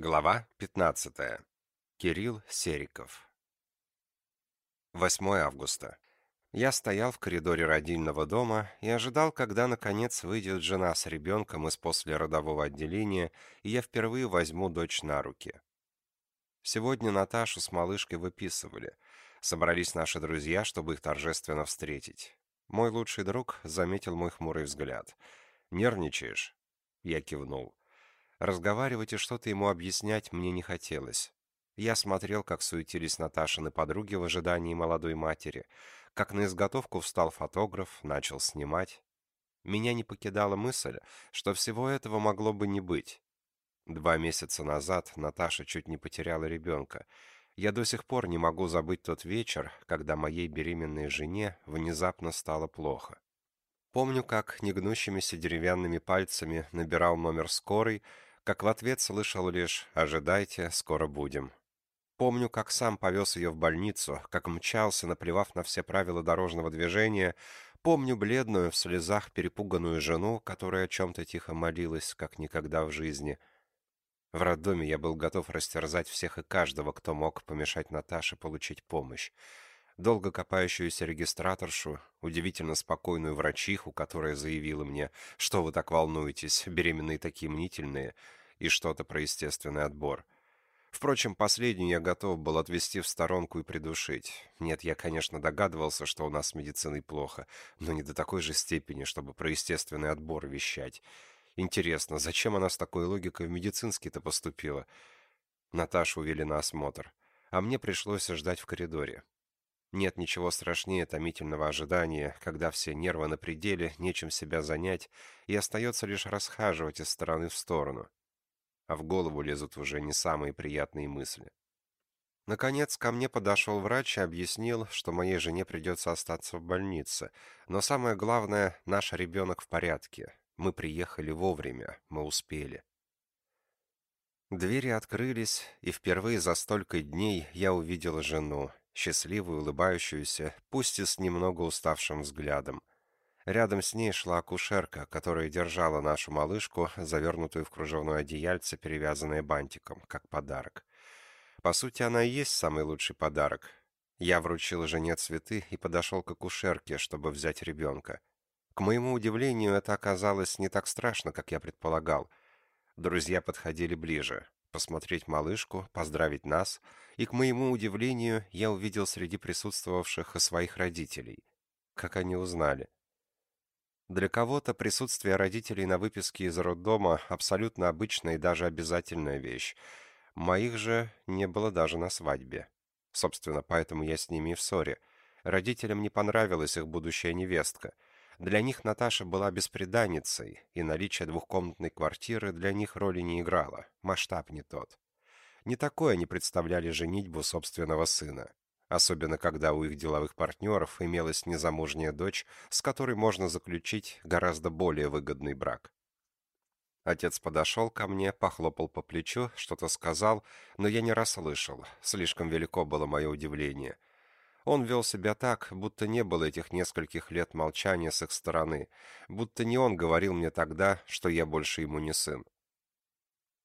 Глава 15. Кирилл Сериков. 8 августа. Я стоял в коридоре родильного дома и ожидал, когда наконец выйдет жена с ребенком из послеродового отделения, и я впервые возьму дочь на руки. Сегодня Наташу с малышкой выписывали. Собрались наши друзья, чтобы их торжественно встретить. Мой лучший друг заметил мой хмурый взгляд. «Нервничаешь?» Я кивнул. Разговаривать и что-то ему объяснять мне не хотелось. Я смотрел, как суетились Наташины подруги в ожидании молодой матери, как на изготовку встал фотограф, начал снимать. Меня не покидала мысль, что всего этого могло бы не быть. Два месяца назад Наташа чуть не потеряла ребенка. Я до сих пор не могу забыть тот вечер, когда моей беременной жене внезапно стало плохо. Помню, как негнущимися деревянными пальцами набирал номер скорой, как в ответ слышал лишь «Ожидайте, скоро будем». Помню, как сам повез ее в больницу, как мчался, наплевав на все правила дорожного движения. Помню бледную, в слезах перепуганную жену, которая о чем-то тихо молилась, как никогда в жизни. В роддоме я был готов растерзать всех и каждого, кто мог помешать Наташе получить помощь. Долго копающуюся регистраторшу, удивительно спокойную врачиху, которая заявила мне, что вы так волнуетесь, беременные такие мнительные — и что-то про естественный отбор. Впрочем, последнюю я готов был отвести в сторонку и придушить. Нет, я, конечно, догадывался, что у нас с медициной плохо, но не до такой же степени, чтобы про естественный отбор вещать. Интересно, зачем она с такой логикой в медицинский-то поступила? Наташу увели на осмотр, а мне пришлось ждать в коридоре. Нет ничего страшнее томительного ожидания, когда все нервы на пределе, нечем себя занять, и остается лишь расхаживать из стороны в сторону а в голову лезут уже не самые приятные мысли. Наконец, ко мне подошел врач и объяснил, что моей жене придется остаться в больнице. Но самое главное, наш ребенок в порядке. Мы приехали вовремя, мы успели. Двери открылись, и впервые за столько дней я увидел жену, счастливую, улыбающуюся, пусть и с немного уставшим взглядом. Рядом с ней шла акушерка, которая держала нашу малышку, завернутую в кружевное одеяльце, перевязанное бантиком, как подарок. По сути, она и есть самый лучший подарок. Я вручил жене цветы и подошел к акушерке, чтобы взять ребенка. К моему удивлению, это оказалось не так страшно, как я предполагал. Друзья подходили ближе, посмотреть малышку, поздравить нас, и, к моему удивлению, я увидел среди присутствовавших и своих родителей. Как они узнали? Для кого-то присутствие родителей на выписке из роддома абсолютно обычная и даже обязательная вещь. Моих же не было даже на свадьбе. Собственно, поэтому я с ними и в ссоре. Родителям не понравилась их будущая невестка. Для них Наташа была бесприданницей, и наличие двухкомнатной квартиры для них роли не играло. Масштаб не тот. Не такое они представляли женитьбу собственного сына особенно когда у их деловых партнеров имелась незамужняя дочь, с которой можно заключить гораздо более выгодный брак. Отец подошел ко мне, похлопал по плечу, что-то сказал, но я не расслышал, слишком велико было мое удивление. Он вел себя так, будто не было этих нескольких лет молчания с их стороны, будто не он говорил мне тогда, что я больше ему не сын.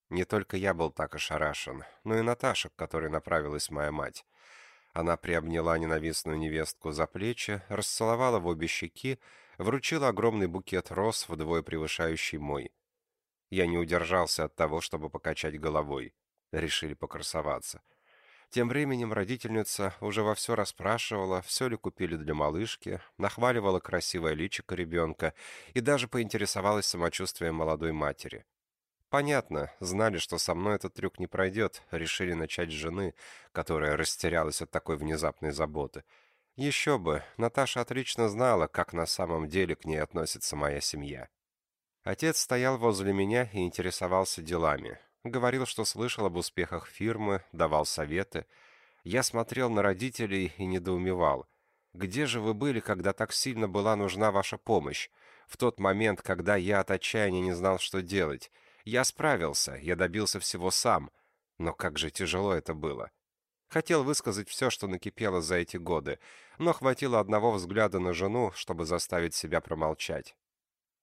Не только я был так ошарашен, но и Наташа, к которой направилась моя мать. Она приобняла ненавистную невестку за плечи, расцеловала в обе щеки, вручила огромный букет роз, вдвое превышающий мой. Я не удержался от того, чтобы покачать головой. Решили покрасоваться. Тем временем родительница уже во все расспрашивала, все ли купили для малышки, нахваливала красивое личико ребенка и даже поинтересовалась самочувствием молодой матери. Понятно, знали, что со мной этот трюк не пройдет, решили начать с жены, которая растерялась от такой внезапной заботы. Еще бы, Наташа отлично знала, как на самом деле к ней относится моя семья. Отец стоял возле меня и интересовался делами. Говорил, что слышал об успехах фирмы, давал советы. Я смотрел на родителей и недоумевал. «Где же вы были, когда так сильно была нужна ваша помощь? В тот момент, когда я от отчаяния не знал, что делать?» Я справился, я добился всего сам. Но как же тяжело это было. Хотел высказать все, что накипело за эти годы, но хватило одного взгляда на жену, чтобы заставить себя промолчать.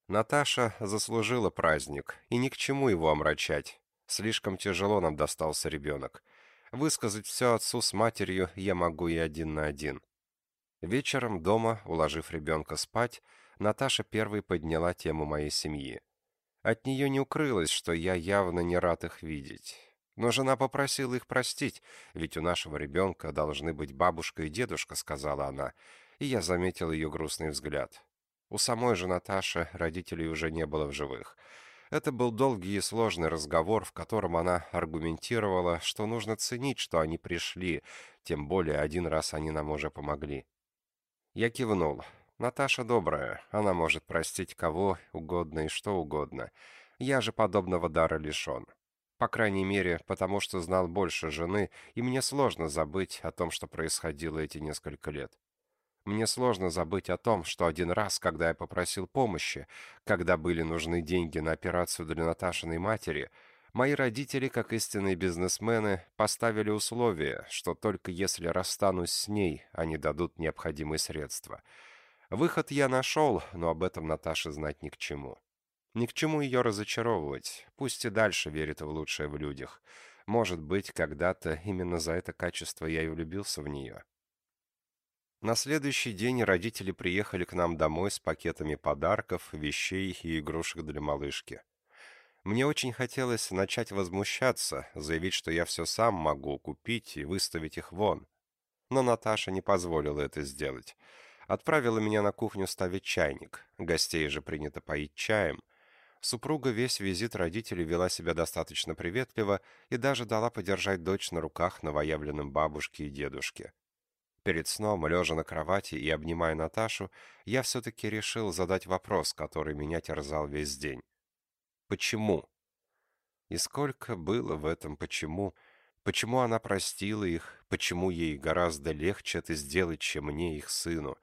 Наташа заслужила праздник, и ни к чему его омрачать. Слишком тяжело нам достался ребенок. Высказать все отцу с матерью я могу и один на один. Вечером дома, уложив ребенка спать, Наташа первой подняла тему моей семьи. От нее не укрылось, что я явно не рад их видеть. Но жена попросила их простить, ведь у нашего ребенка должны быть бабушка и дедушка, сказала она, и я заметил ее грустный взгляд. У самой же Наташи родителей уже не было в живых. Это был долгий и сложный разговор, в котором она аргументировала, что нужно ценить, что они пришли, тем более один раз они нам уже помогли. Я кивнул. Наташа добрая, она может простить кого угодно и что угодно. Я же подобного дара лишен. По крайней мере, потому что знал больше жены, и мне сложно забыть о том, что происходило эти несколько лет. Мне сложно забыть о том, что один раз, когда я попросил помощи, когда были нужны деньги на операцию для Наташиной матери, мои родители, как истинные бизнесмены, поставили условие, что только если расстанусь с ней, они дадут необходимые средства. Выход я нашел, но об этом Наташе знать ни к чему. Ни к чему ее разочаровывать. Пусть и дальше верит в лучшее в людях. Может быть, когда-то именно за это качество я и влюбился в нее. На следующий день родители приехали к нам домой с пакетами подарков, вещей и игрушек для малышки. Мне очень хотелось начать возмущаться, заявить, что я все сам могу купить и выставить их вон. Но Наташа не позволила это сделать. Отправила меня на кухню ставить чайник. Гостей же принято поить чаем. Супруга весь визит родителей вела себя достаточно приветливо и даже дала подержать дочь на руках новоявленным бабушке и дедушке. Перед сном, лежа на кровати и обнимая Наташу, я все-таки решил задать вопрос, который меня терзал весь день. Почему? И сколько было в этом «почему»? Почему она простила их? Почему ей гораздо легче это сделать, чем мне, их сыну?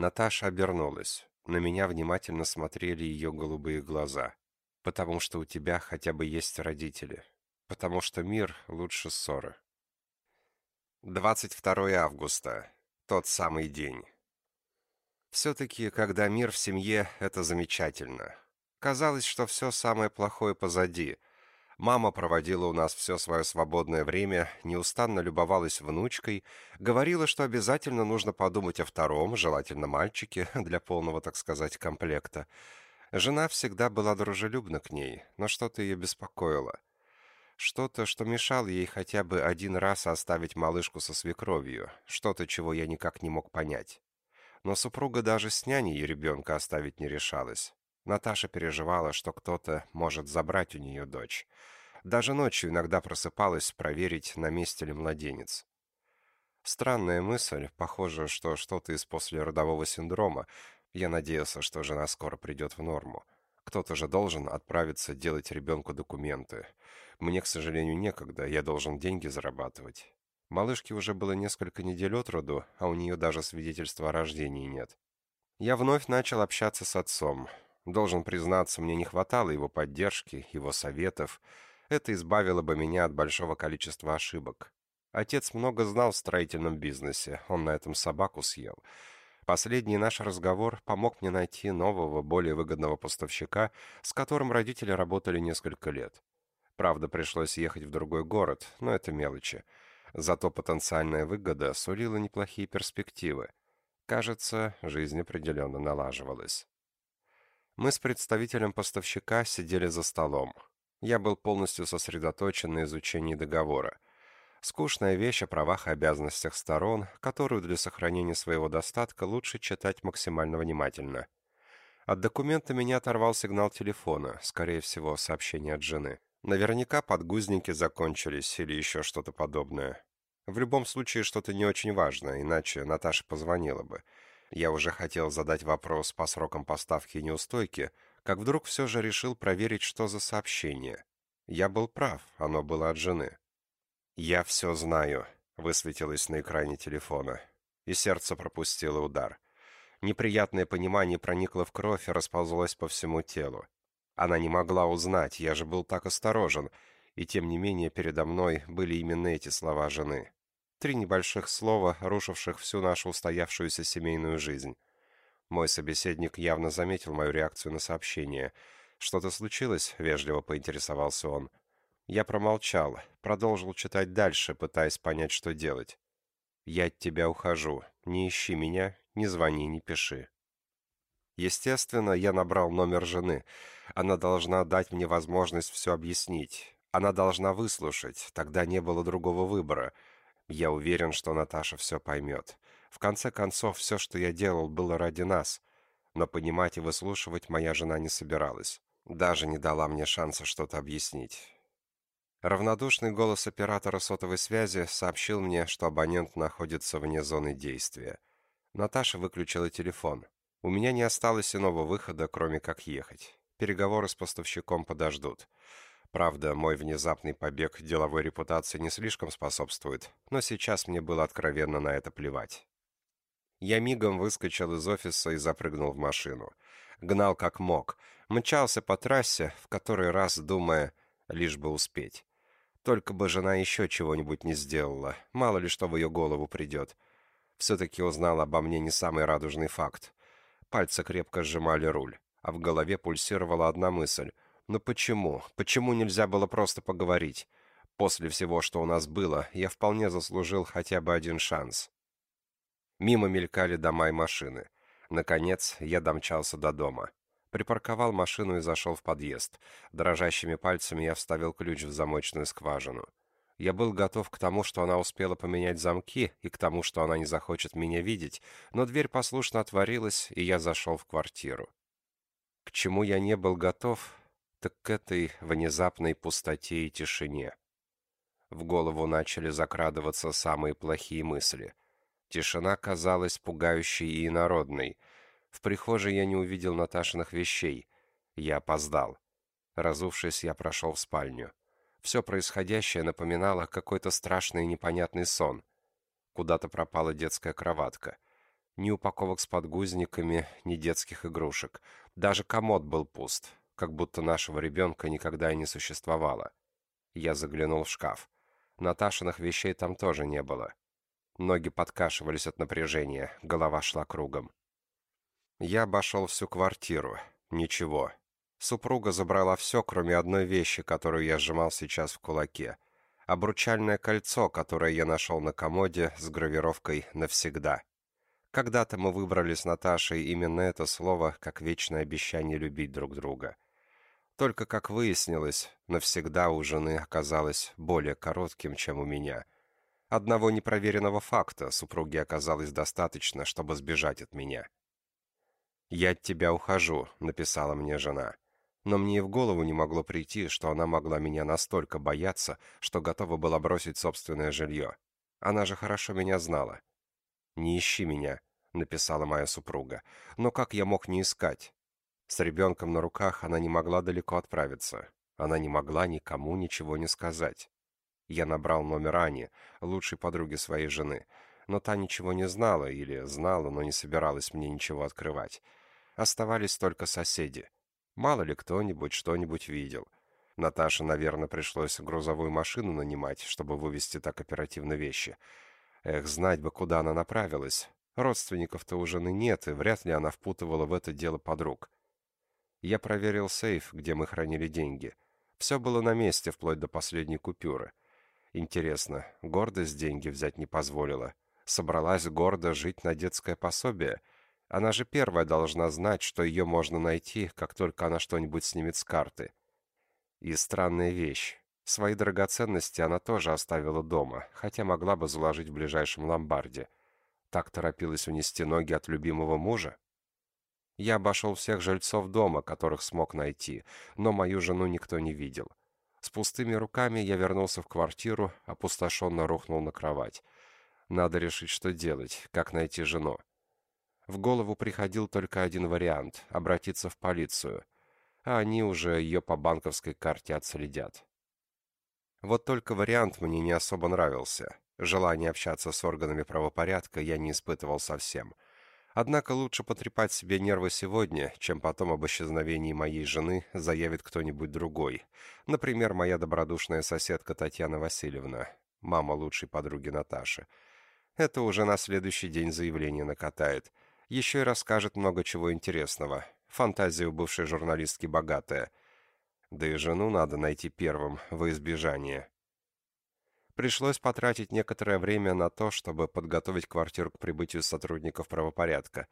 Наташа обернулась. На меня внимательно смотрели ее голубые глаза. «Потому что у тебя хотя бы есть родители. Потому что мир лучше ссоры». 22 августа. Тот самый день. Все-таки, когда мир в семье, это замечательно. Казалось, что все самое плохое позади — Мама проводила у нас все свое свободное время, неустанно любовалась внучкой, говорила, что обязательно нужно подумать о втором, желательно мальчике, для полного, так сказать, комплекта. Жена всегда была дружелюбна к ней, но что-то ее беспокоило. Что-то, что мешало ей хотя бы один раз оставить малышку со свекровью, что-то, чего я никак не мог понять. Но супруга даже с няней ребенка оставить не решалась. Наташа переживала, что кто-то может забрать у нее дочь. Даже ночью иногда просыпалась проверить, на месте ли младенец. Странная мысль, похоже, что что-то из послеродового синдрома. Я надеялся, что жена скоро придет в норму. Кто-то же должен отправиться делать ребенку документы. Мне, к сожалению, некогда, я должен деньги зарабатывать. Малышке уже было несколько недель от роду, а у нее даже свидетельства о рождении нет. Я вновь начал общаться с отцом. Должен признаться, мне не хватало его поддержки, его советов. Это избавило бы меня от большого количества ошибок. Отец много знал в строительном бизнесе, он на этом собаку съел. Последний наш разговор помог мне найти нового, более выгодного поставщика, с которым родители работали несколько лет. Правда, пришлось ехать в другой город, но это мелочи. Зато потенциальная выгода сулила неплохие перспективы. Кажется, жизнь определенно налаживалась. Мы с представителем поставщика сидели за столом. Я был полностью сосредоточен на изучении договора. Скучная вещь о правах и обязанностях сторон, которую для сохранения своего достатка лучше читать максимально внимательно. От документа меня оторвал сигнал телефона, скорее всего, сообщение от жены. Наверняка подгузники закончились или еще что-то подобное. В любом случае, что-то не очень важное, иначе Наташа позвонила бы. Я уже хотел задать вопрос по срокам поставки и неустойки, как вдруг все же решил проверить, что за сообщение. Я был прав, оно было от жены. «Я все знаю», — высветилось на экране телефона, и сердце пропустило удар. Неприятное понимание проникло в кровь и расползлось по всему телу. Она не могла узнать, я же был так осторожен, и тем не менее передо мной были именно эти слова жены. Три небольших слова, рушивших всю нашу устоявшуюся семейную жизнь. Мой собеседник явно заметил мою реакцию на сообщение. «Что-то случилось?» — вежливо поинтересовался он. Я промолчал, продолжил читать дальше, пытаясь понять, что делать. «Я от тебя ухожу. Не ищи меня, не звони, не пиши». Естественно, я набрал номер жены. Она должна дать мне возможность все объяснить. Она должна выслушать, тогда не было другого выбора. Я уверен, что Наташа все поймет. В конце концов, все, что я делал, было ради нас. Но понимать и выслушивать моя жена не собиралась. Даже не дала мне шанса что-то объяснить. Равнодушный голос оператора сотовой связи сообщил мне, что абонент находится вне зоны действия. Наташа выключила телефон. У меня не осталось иного выхода, кроме как ехать. Переговоры с поставщиком подождут. Правда, мой внезапный побег деловой репутации не слишком способствует, но сейчас мне было откровенно на это плевать. Я мигом выскочил из офиса и запрыгнул в машину. Гнал как мог. Мчался по трассе, в который раз думая, лишь бы успеть. Только бы жена еще чего-нибудь не сделала, мало ли что в ее голову придет. Все-таки узнал обо мне не самый радужный факт. Пальцы крепко сжимали руль, а в голове пульсировала одна мысль — но почему? Почему нельзя было просто поговорить? После всего, что у нас было, я вполне заслужил хотя бы один шанс. Мимо мелькали дома и машины. Наконец, я домчался до дома. Припарковал машину и зашел в подъезд. Дрожащими пальцами я вставил ключ в замочную скважину. Я был готов к тому, что она успела поменять замки, и к тому, что она не захочет меня видеть, но дверь послушно отворилась, и я зашел в квартиру. К чему я не был готов, так к этой внезапной пустоте и тишине. В голову начали закрадываться самые плохие мысли. Тишина казалась пугающей и инородной. В прихожей я не увидел Наташиных вещей. Я опоздал. Разувшись, я прошел в спальню. Все происходящее напоминало какой-то страшный и непонятный сон. Куда-то пропала детская кроватка. Ни упаковок с подгузниками, ни детских игрушек. Даже комод был пуст как будто нашего ребенка никогда и не существовало. Я заглянул в шкаф. Наташиных вещей там тоже не было. Ноги подкашивались от напряжения, голова шла кругом. Я обошел всю квартиру. Ничего. Супруга забрала все, кроме одной вещи, которую я сжимал сейчас в кулаке. Обручальное кольцо, которое я нашел на комоде с гравировкой «Навсегда». Когда-то мы выбрали с Наташей именно это слово, как вечное обещание любить друг друга. Только, как выяснилось, навсегда у жены оказалось более коротким, чем у меня. Одного непроверенного факта супруге оказалось достаточно, чтобы сбежать от меня. «Я от тебя ухожу», — написала мне жена. Но мне и в голову не могло прийти, что она могла меня настолько бояться, что готова была бросить собственное жилье. Она же хорошо меня знала. «Не ищи меня», — написала моя супруга. «Но как я мог не искать? С ребенком на руках она не могла далеко отправиться. Она не могла никому ничего не сказать. Я набрал номер Ани, лучшей подруги своей жены, но та ничего не знала или знала, но не собиралась мне ничего открывать. Оставались только соседи. Мало ли кто-нибудь что-нибудь видел. Наташе, наверное, пришлось грузовую машину нанимать, чтобы вывезти так оперативно вещи. Эх, знать бы, куда она направилась. Родственников-то у жены нет, и вряд ли она впутывала в это дело подруг. Я проверил сейф, где мы хранили деньги. Все было на месте, вплоть до последней купюры. Интересно, гордость деньги взять не позволила. Собралась гордо жить на детское пособие. Она же первая должна знать, что ее можно найти, как только она что-нибудь снимет с карты. И странная вещь. Свои драгоценности она тоже оставила дома, хотя могла бы заложить в ближайшем ломбарде. Так торопилась унести ноги от любимого мужа? Я обошел всех жильцов дома, которых смог найти, но мою жену никто не видел. С пустыми руками я вернулся в квартиру, опустошенно рухнул на кровать. Надо решить, что делать, как найти жену. В голову приходил только один вариант — обратиться в полицию. А они уже ее по банковской карте отследят. Вот только вариант мне не особо нравился. Желание общаться с органами правопорядка я не испытывал совсем — Однако лучше потрепать себе нервы сегодня, чем потом об исчезновении моей жены заявит кто-нибудь другой. Например, моя добродушная соседка Татьяна Васильевна, мама лучшей подруги Наташи. Это уже на следующий день заявление накатает. Еще и расскажет много чего интересного. Фантазия у бывшей журналистки богатая. Да и жену надо найти первым, во избежание. Пришлось потратить некоторое время на то, чтобы подготовить квартиру к прибытию сотрудников правопорядка.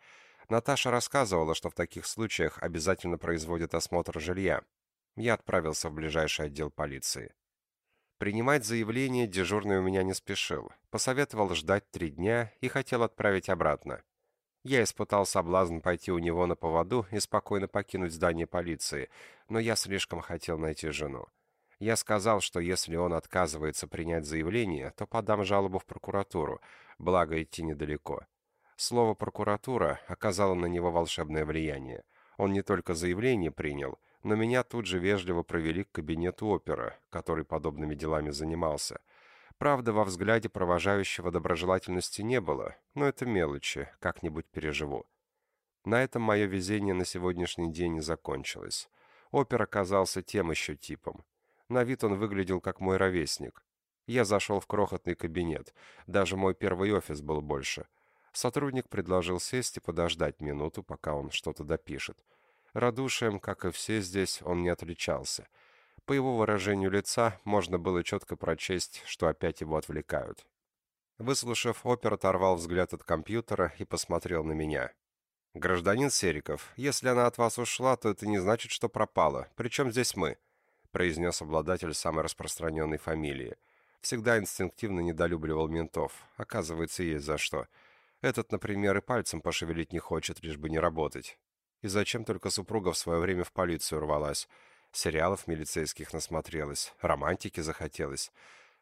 Наташа рассказывала, что в таких случаях обязательно производят осмотр жилья. Я отправился в ближайший отдел полиции. Принимать заявление дежурный у меня не спешил. Посоветовал ждать три дня и хотел отправить обратно. Я испытал соблазн пойти у него на поводу и спокойно покинуть здание полиции, но я слишком хотел найти жену. Я сказал, что если он отказывается принять заявление, то подам жалобу в прокуратуру, благо идти недалеко. Слово «прокуратура» оказало на него волшебное влияние. Он не только заявление принял, но меня тут же вежливо провели к кабинету опера, который подобными делами занимался. Правда, во взгляде провожающего доброжелательности не было, но это мелочи, как-нибудь переживу. На этом мое везение на сегодняшний день не закончилось. Опер оказался тем еще типом. На вид он выглядел как мой ровесник. Я зашел в крохотный кабинет. Даже мой первый офис был больше. Сотрудник предложил сесть и подождать минуту, пока он что-то допишет. Радушием, как и все здесь, он не отличался. По его выражению лица можно было четко прочесть, что опять его отвлекают. Выслушав, опер оторвал взгляд от компьютера и посмотрел на меня. «Гражданин Сериков, если она от вас ушла, то это не значит, что пропала. Причем здесь мы?» Произнес обладатель самой распространенной фамилии. Всегда инстинктивно недолюбливал ментов. Оказывается, есть за что. Этот, например, и пальцем пошевелить не хочет, лишь бы не работать. И зачем только супруга в свое время в полицию рвалась? Сериалов милицейских насмотрелась, романтики захотелось.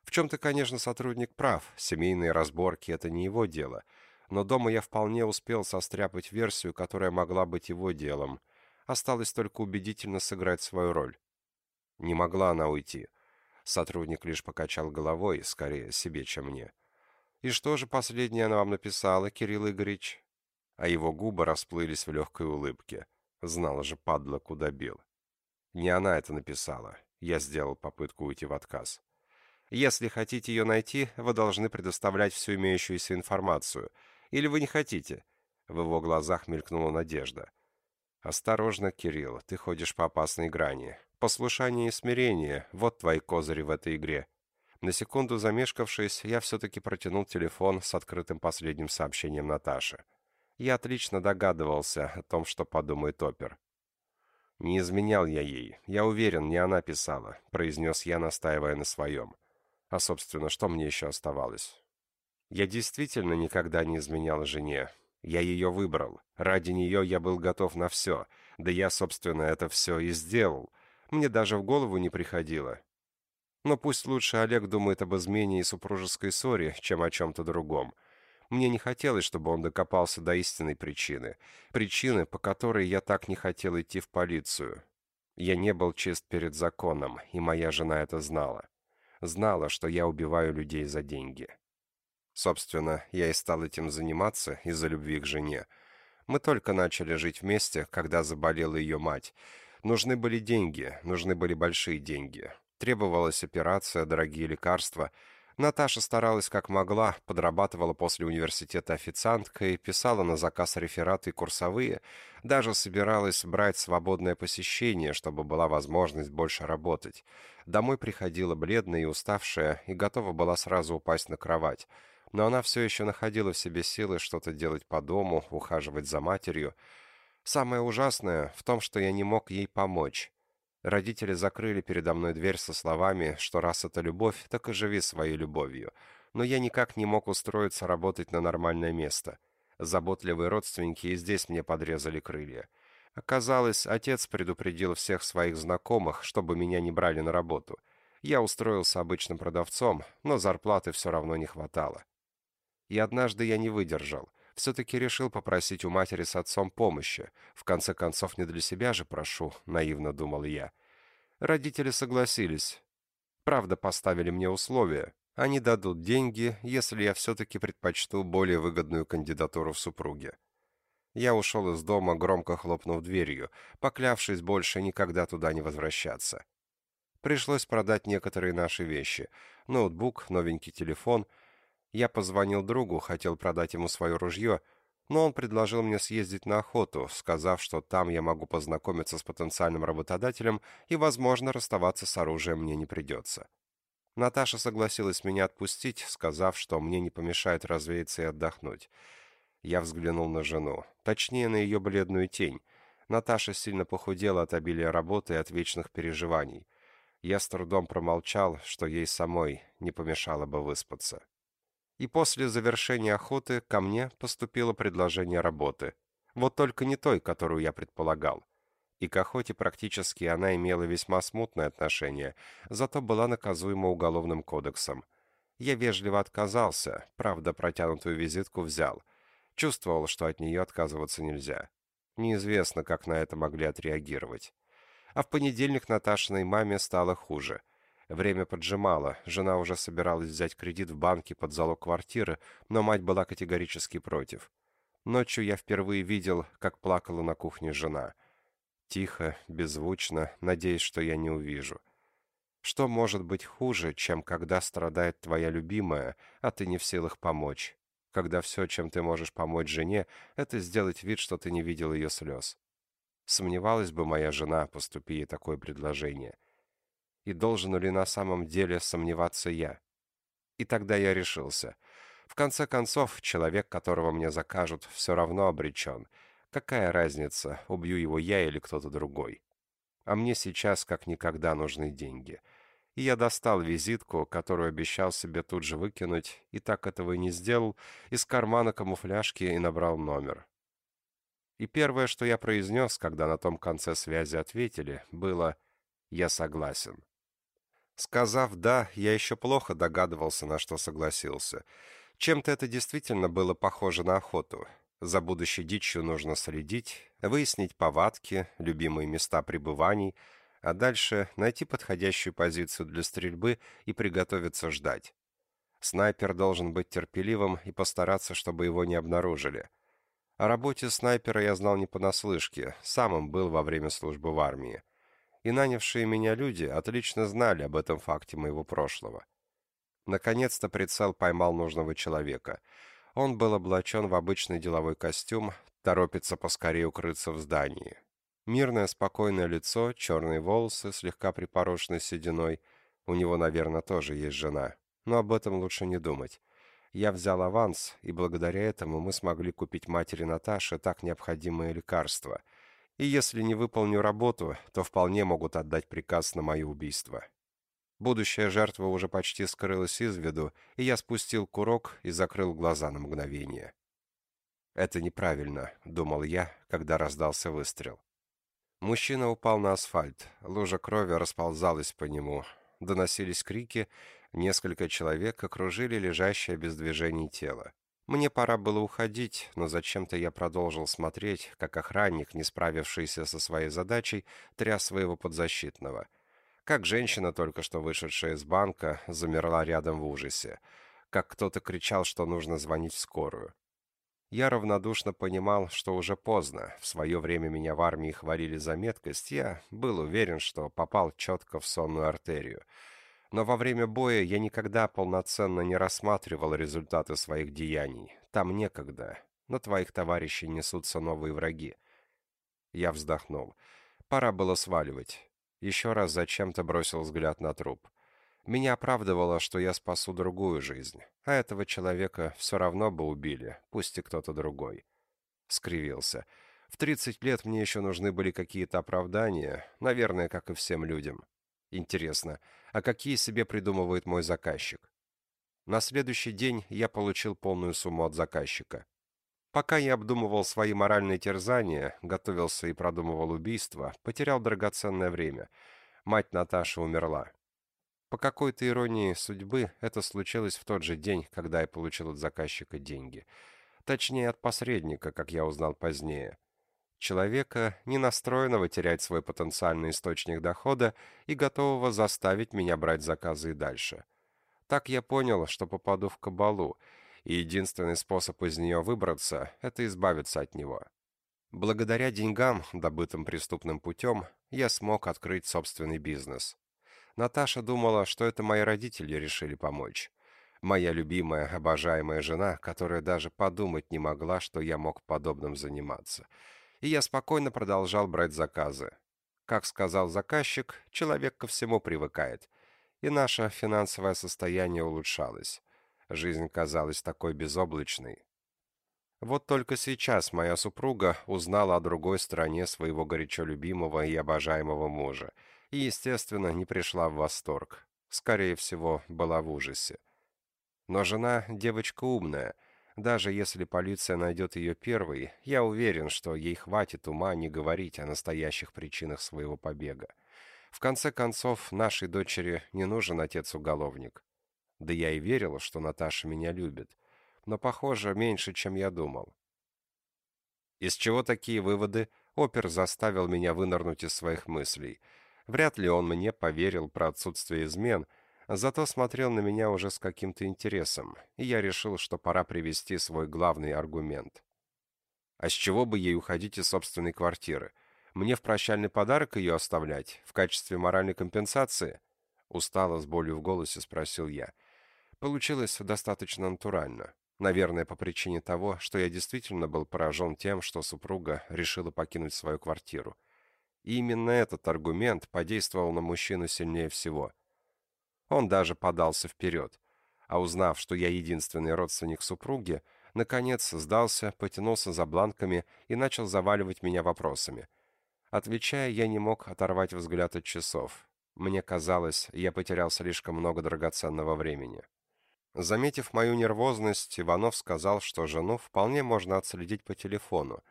В чем-то, конечно, сотрудник прав. Семейные разборки — это не его дело. Но дома я вполне успел состряпать версию, которая могла быть его делом. Осталось только убедительно сыграть свою роль. Не могла она уйти. Сотрудник лишь покачал головой, скорее себе, чем мне. «И что же последнее она вам написала, Кирилл Игоревич?» А его губы расплылись в легкой улыбке. Знала же, падла, куда бил. Не она это написала. Я сделал попытку уйти в отказ. «Если хотите ее найти, вы должны предоставлять всю имеющуюся информацию. Или вы не хотите?» В его глазах мелькнула надежда. «Осторожно, Кирилл, ты ходишь по опасной грани. Послушание и смирение — вот твои козыри в этой игре. На секунду замешкавшись, я все-таки протянул телефон с открытым последним сообщением Наташи. Я отлично догадывался о том, что подумает опер. «Не изменял я ей. Я уверен, не она писала», — произнес я, настаивая на своем. А, собственно, что мне еще оставалось? Я действительно никогда не изменял жене. Я ее выбрал. Ради нее я был готов на все. Да я, собственно, это все и сделал мне даже в голову не приходило. Но пусть лучше Олег думает об измене и супружеской ссоре, чем о чем-то другом. Мне не хотелось, чтобы он докопался до истинной причины. Причины, по которой я так не хотел идти в полицию. Я не был чист перед законом, и моя жена это знала. Знала, что я убиваю людей за деньги. Собственно, я и стал этим заниматься из-за любви к жене. Мы только начали жить вместе, когда заболела ее мать, Нужны были деньги, нужны были большие деньги. Требовалась операция, дорогие лекарства. Наташа старалась как могла, подрабатывала после университета официанткой, писала на заказ рефераты и курсовые, даже собиралась брать свободное посещение, чтобы была возможность больше работать. Домой приходила бледная и уставшая, и готова была сразу упасть на кровать. Но она все еще находила в себе силы что-то делать по дому, ухаживать за матерью. Самое ужасное в том, что я не мог ей помочь. Родители закрыли передо мной дверь со словами, что раз это любовь, так и живи своей любовью. Но я никак не мог устроиться работать на нормальное место. Заботливые родственники и здесь мне подрезали крылья. Оказалось, отец предупредил всех своих знакомых, чтобы меня не брали на работу. Я устроился обычным продавцом, но зарплаты все равно не хватало. И однажды я не выдержал все-таки решил попросить у матери с отцом помощи. В конце концов, не для себя же прошу, наивно думал я. Родители согласились. Правда, поставили мне условия. Они дадут деньги, если я все-таки предпочту более выгодную кандидатуру в супруге. Я ушел из дома, громко хлопнув дверью, поклявшись больше никогда туда не возвращаться. Пришлось продать некоторые наши вещи. Ноутбук, новенький телефон — я позвонил другу, хотел продать ему свое ружье, но он предложил мне съездить на охоту, сказав, что там я могу познакомиться с потенциальным работодателем и, возможно, расставаться с оружием мне не придется. Наташа согласилась меня отпустить, сказав, что мне не помешает развеяться и отдохнуть. Я взглянул на жену, точнее, на ее бледную тень. Наташа сильно похудела от обилия работы и от вечных переживаний. Я с трудом промолчал, что ей самой не помешало бы выспаться и после завершения охоты ко мне поступило предложение работы. Вот только не той, которую я предполагал. И к охоте практически она имела весьма смутное отношение, зато была наказуема уголовным кодексом. Я вежливо отказался, правда, протянутую визитку взял. Чувствовал, что от нее отказываться нельзя. Неизвестно, как на это могли отреагировать. А в понедельник Наташиной маме стало хуже — Время поджимало, жена уже собиралась взять кредит в банке под залог квартиры, но мать была категорически против. Ночью я впервые видел, как плакала на кухне жена. Тихо, беззвучно, надеясь, что я не увижу. Что может быть хуже, чем когда страдает твоя любимая, а ты не в силах помочь? Когда все, чем ты можешь помочь жене, это сделать вид, что ты не видел ее слез. Сомневалась бы моя жена, поступи ей такое предложение и должен ли на самом деле сомневаться я. И тогда я решился. В конце концов, человек, которого мне закажут, все равно обречен. Какая разница, убью его я или кто-то другой? А мне сейчас как никогда нужны деньги. И я достал визитку, которую обещал себе тут же выкинуть, и так этого и не сделал, из кармана камуфляжки и набрал номер. И первое, что я произнес, когда на том конце связи ответили, было «Я согласен». Сказав «да», я еще плохо догадывался, на что согласился. Чем-то это действительно было похоже на охоту. За будущей дичью нужно следить, выяснить повадки, любимые места пребываний, а дальше найти подходящую позицию для стрельбы и приготовиться ждать. Снайпер должен быть терпеливым и постараться, чтобы его не обнаружили. О работе снайпера я знал не понаслышке, сам им был во время службы в армии и нанявшие меня люди отлично знали об этом факте моего прошлого. Наконец-то прицел поймал нужного человека. Он был облачен в обычный деловой костюм, торопится поскорее укрыться в здании. Мирное, спокойное лицо, черные волосы, слегка припорошенные сединой. У него, наверное, тоже есть жена. Но об этом лучше не думать. Я взял аванс, и благодаря этому мы смогли купить матери Наташи так необходимые лекарства — и если не выполню работу, то вполне могут отдать приказ на мое убийство. Будущая жертва уже почти скрылась из виду, и я спустил курок и закрыл глаза на мгновение. «Это неправильно», — думал я, когда раздался выстрел. Мужчина упал на асфальт, лужа крови расползалась по нему. Доносились крики, несколько человек окружили лежащее без движений тело. Мне пора было уходить, но зачем-то я продолжил смотреть, как охранник, не справившийся со своей задачей, тряс своего подзащитного. Как женщина, только что вышедшая из банка, замерла рядом в ужасе. Как кто-то кричал, что нужно звонить в скорую. Я равнодушно понимал, что уже поздно. В свое время меня в армии хвалили за меткость. Я был уверен, что попал четко в сонную артерию но во время боя я никогда полноценно не рассматривал результаты своих деяний. Там некогда. На твоих товарищей несутся новые враги. Я вздохнул. Пора было сваливать. Еще раз зачем-то бросил взгляд на труп. Меня оправдывало, что я спасу другую жизнь, а этого человека все равно бы убили, пусть и кто-то другой. Скривился. В тридцать лет мне еще нужны были какие-то оправдания, наверное, как и всем людям. Интересно, а какие себе придумывает мой заказчик? На следующий день я получил полную сумму от заказчика. Пока я обдумывал свои моральные терзания, готовился и продумывал убийство, потерял драгоценное время. Мать Наташи умерла. По какой-то иронии судьбы это случилось в тот же день, когда я получил от заказчика деньги. Точнее, от посредника, как я узнал позднее человека, не настроенного терять свой потенциальный источник дохода и готового заставить меня брать заказы и дальше. Так я понял, что попаду в кабалу, и единственный способ из нее выбраться — это избавиться от него. Благодаря деньгам, добытым преступным путем, я смог открыть собственный бизнес. Наташа думала, что это мои родители решили помочь. Моя любимая, обожаемая жена, которая даже подумать не могла, что я мог подобным заниматься. И я спокойно продолжал брать заказы. Как сказал заказчик, человек ко всему привыкает. И наше финансовое состояние улучшалось. Жизнь казалась такой безоблачной. Вот только сейчас моя супруга узнала о другой стороне своего горячо любимого и обожаемого мужа. И, естественно, не пришла в восторг. Скорее всего, была в ужасе. Но жена девочка умная. Даже если полиция найдет ее первой, я уверен, что ей хватит ума не говорить о настоящих причинах своего побега. В конце концов, нашей дочери не нужен отец-уголовник. Да я и верил, что Наташа меня любит. Но, похоже, меньше, чем я думал. Из чего такие выводы, опер заставил меня вынырнуть из своих мыслей. Вряд ли он мне поверил про отсутствие измен, Зато смотрел на меня уже с каким-то интересом, и я решил, что пора привести свой главный аргумент. А с чего бы ей уходить из собственной квартиры? Мне в прощальный подарок ее оставлять, в качестве моральной компенсации? Устало, с болью в голосе спросил я. Получилось достаточно натурально. Наверное, по причине того, что я действительно был поражен тем, что супруга решила покинуть свою квартиру. И именно этот аргумент подействовал на мужчину сильнее всего — он даже подался вперед. А узнав, что я единственный родственник супруги, наконец сдался, потянулся за бланками и начал заваливать меня вопросами. Отвечая, я не мог оторвать взгляд от часов. Мне казалось, я потерял слишком много драгоценного времени. Заметив мою нервозность, Иванов сказал, что жену вполне можно отследить по телефону.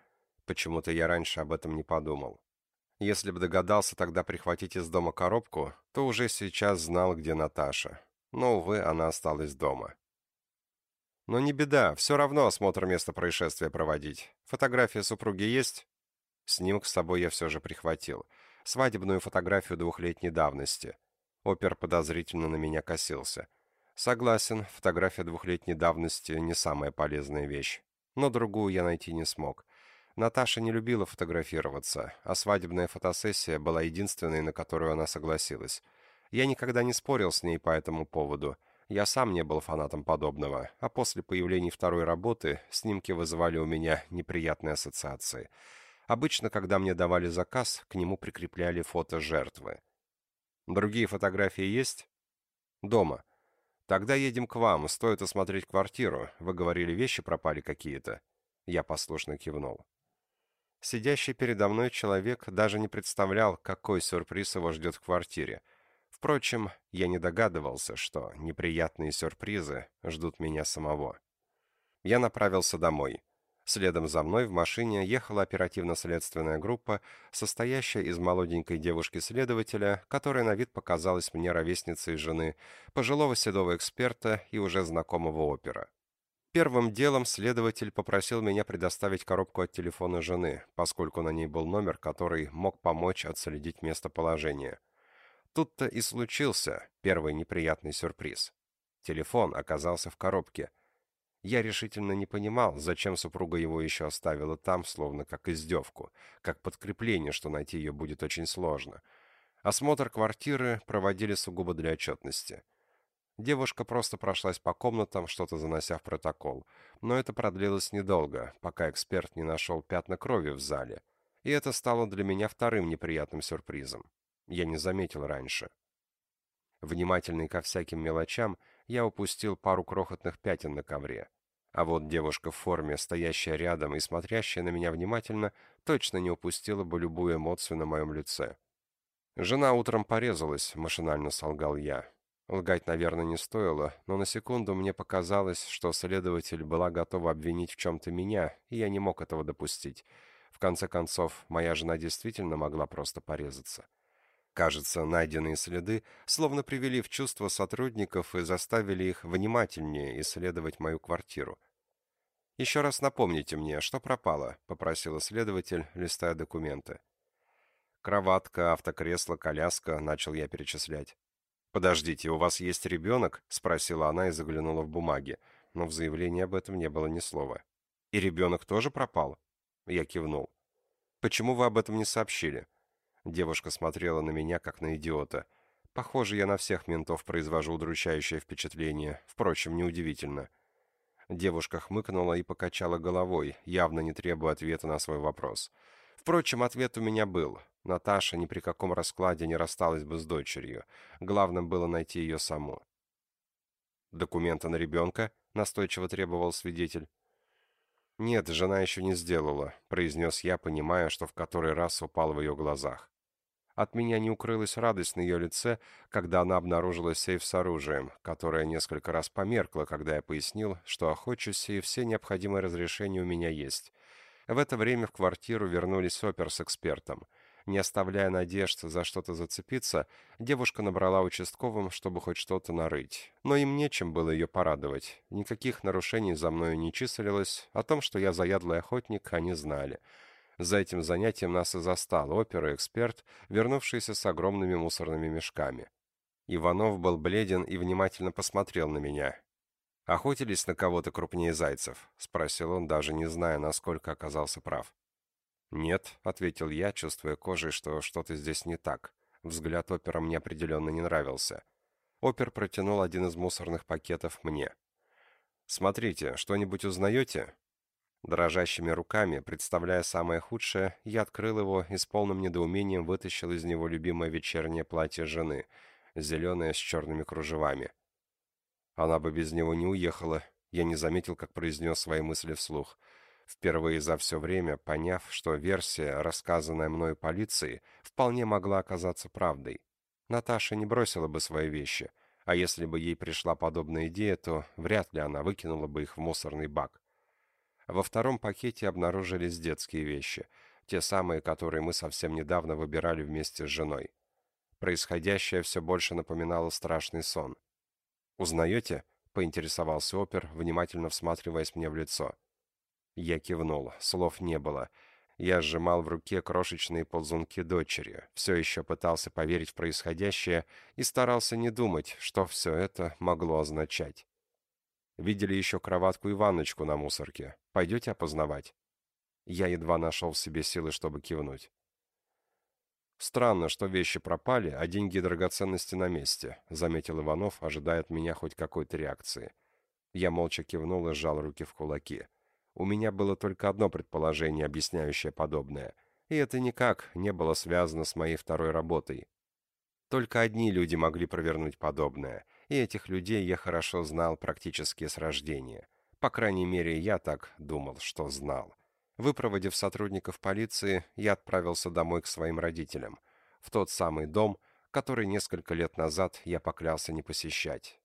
Почему-то я раньше об этом не подумал. Если бы догадался тогда прихватить из дома коробку, то уже сейчас знал, где Наташа. Но, увы, она осталась дома. Но не беда, все равно осмотр места происшествия проводить. Фотография супруги есть? Снимок с собой я все же прихватил. Свадебную фотографию двухлетней давности. Опер подозрительно на меня косился. Согласен, фотография двухлетней давности не самая полезная вещь. Но другую я найти не смог. Наташа не любила фотографироваться, а свадебная фотосессия была единственной, на которую она согласилась. Я никогда не спорил с ней по этому поводу. Я сам не был фанатом подобного, а после появления второй работы снимки вызывали у меня неприятные ассоциации. Обычно, когда мне давали заказ, к нему прикрепляли фото жертвы. Другие фотографии есть? Дома. Тогда едем к вам, стоит осмотреть квартиру. Вы говорили, вещи пропали какие-то. Я послушно кивнул. Сидящий передо мной человек даже не представлял, какой сюрприз его ждет в квартире. Впрочем, я не догадывался, что неприятные сюрпризы ждут меня самого. Я направился домой. Следом за мной в машине ехала оперативно-следственная группа, состоящая из молоденькой девушки-следователя, которая на вид показалась мне ровесницей жены, пожилого седого эксперта и уже знакомого опера. Первым делом следователь попросил меня предоставить коробку от телефона жены, поскольку на ней был номер, который мог помочь отследить местоположение. Тут-то и случился первый неприятный сюрприз. Телефон оказался в коробке. Я решительно не понимал, зачем супруга его еще оставила там, словно как издевку, как подкрепление, что найти ее будет очень сложно. Осмотр квартиры проводили сугубо для отчетности. Девушка просто прошлась по комнатам, что-то занося в протокол. Но это продлилось недолго, пока эксперт не нашел пятна крови в зале. И это стало для меня вторым неприятным сюрпризом. Я не заметил раньше. Внимательный ко всяким мелочам, я упустил пару крохотных пятен на ковре. А вот девушка в форме, стоящая рядом и смотрящая на меня внимательно, точно не упустила бы любую эмоцию на моем лице. «Жена утром порезалась», — машинально солгал я. Лгать, наверное, не стоило, но на секунду мне показалось, что следователь была готова обвинить в чем-то меня, и я не мог этого допустить. В конце концов, моя жена действительно могла просто порезаться. Кажется, найденные следы словно привели в чувство сотрудников и заставили их внимательнее исследовать мою квартиру. «Еще раз напомните мне, что пропало», — попросила следователь, листая документы. «Кроватка, автокресло, коляска», — начал я перечислять. «Подождите, у вас есть ребенок?» — спросила она и заглянула в бумаги, но в заявлении об этом не было ни слова. «И ребенок тоже пропал?» Я кивнул. «Почему вы об этом не сообщили?» Девушка смотрела на меня, как на идиота. Похоже, я на всех ментов произвожу удручающее впечатление. Впрочем, неудивительно. Девушка хмыкнула и покачала головой, явно не требуя ответа на свой вопрос. Впрочем, ответ у меня был. Наташа ни при каком раскладе не рассталась бы с дочерью. Главным было найти ее саму. «Документы на ребенка?» — настойчиво требовал свидетель. «Нет, жена еще не сделала», — произнес я, понимая, что в который раз упал в ее глазах. От меня не укрылась радость на ее лице, когда она обнаружила сейф с оружием, которое несколько раз померкло, когда я пояснил, что охочусь и все необходимые разрешения у меня есть. В это время в квартиру вернулись опер с экспертом. Не оставляя надежд за что-то зацепиться, девушка набрала участковым, чтобы хоть что-то нарыть. Но им нечем было ее порадовать. Никаких нарушений за мною не числилось, о том, что я заядлый охотник, они знали. За этим занятием нас и застал опер и эксперт, вернувшийся с огромными мусорными мешками. Иванов был бледен и внимательно посмотрел на меня. «Охотились на кого-то крупнее зайцев?» — спросил он, даже не зная, насколько оказался прав. «Нет», — ответил я, чувствуя кожей, что что-то здесь не так. Взгляд опера мне определенно не нравился. Опер протянул один из мусорных пакетов мне. «Смотрите, что-нибудь узнаете?» Дрожащими руками, представляя самое худшее, я открыл его и с полным недоумением вытащил из него любимое вечернее платье жены, зеленое с черными кружевами. Она бы без него не уехала. Я не заметил, как произнес свои мысли вслух. Впервые за все время, поняв, что версия, рассказанная мной полиции, вполне могла оказаться правдой. Наташа не бросила бы свои вещи, а если бы ей пришла подобная идея, то вряд ли она выкинула бы их в мусорный бак. Во втором пакете обнаружились детские вещи, те самые, которые мы совсем недавно выбирали вместе с женой. Происходящее все больше напоминало страшный сон. «Узнаете?» — поинтересовался опер, внимательно всматриваясь мне в лицо. Я кивнул, слов не было. Я сжимал в руке крошечные ползунки дочери, все еще пытался поверить в происходящее и старался не думать, что все это могло означать. Видели еще кроватку Иваночку на мусорке. Пойдете опознавать?» Я едва нашел в себе силы, чтобы кивнуть. «Странно, что вещи пропали, а деньги и драгоценности на месте», — заметил Иванов, ожидая от меня хоть какой-то реакции. Я молча кивнул и сжал руки в кулаки. У меня было только одно предположение, объясняющее подобное. И это никак не было связано с моей второй работой. Только одни люди могли провернуть подобное, и этих людей я хорошо знал практически с рождения. По крайней мере, я так думал, что знал. Выпроводив сотрудников полиции, я отправился домой к своим родителям, в тот самый дом, который несколько лет назад я поклялся не посещать.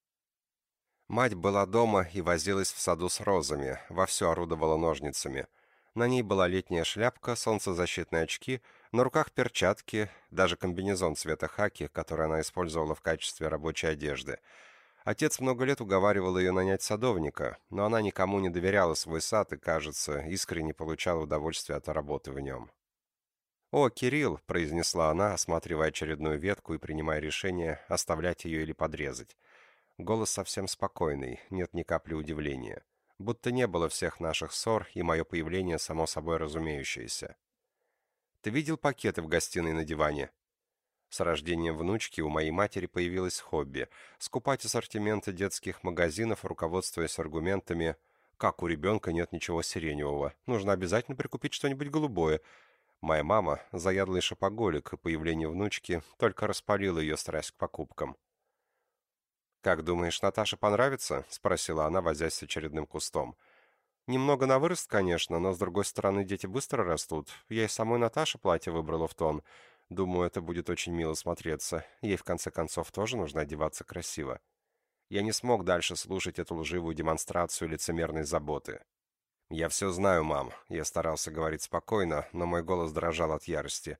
Мать была дома и возилась в саду с розами, вовсю орудовала ножницами. На ней была летняя шляпка, солнцезащитные очки, на руках перчатки, даже комбинезон цвета хаки, который она использовала в качестве рабочей одежды. Отец много лет уговаривал ее нанять садовника, но она никому не доверяла свой сад и, кажется, искренне получала удовольствие от работы в нем. «О, Кирилл!» — произнесла она, осматривая очередную ветку и принимая решение, оставлять ее или подрезать. Голос совсем спокойный, нет ни капли удивления. Будто не было всех наших ссор, и мое появление само собой разумеющееся. «Ты видел пакеты в гостиной на диване?» С рождением внучки у моей матери появилось хобби – скупать ассортименты детских магазинов, руководствуясь аргументами «Как у ребенка нет ничего сиреневого? Нужно обязательно прикупить что-нибудь голубое». Моя мама, заядлый шопоголик, и появление внучки только распалило ее страсть к покупкам. «Как думаешь, Наташе понравится?» — спросила она, возясь с очередным кустом. «Немного на вырост, конечно, но, с другой стороны, дети быстро растут. Я и самой Наташе платье выбрала в тон. Думаю, это будет очень мило смотреться. Ей, в конце концов, тоже нужно одеваться красиво». Я не смог дальше слушать эту лживую демонстрацию лицемерной заботы. «Я все знаю, мам». Я старался говорить спокойно, но мой голос дрожал от ярости.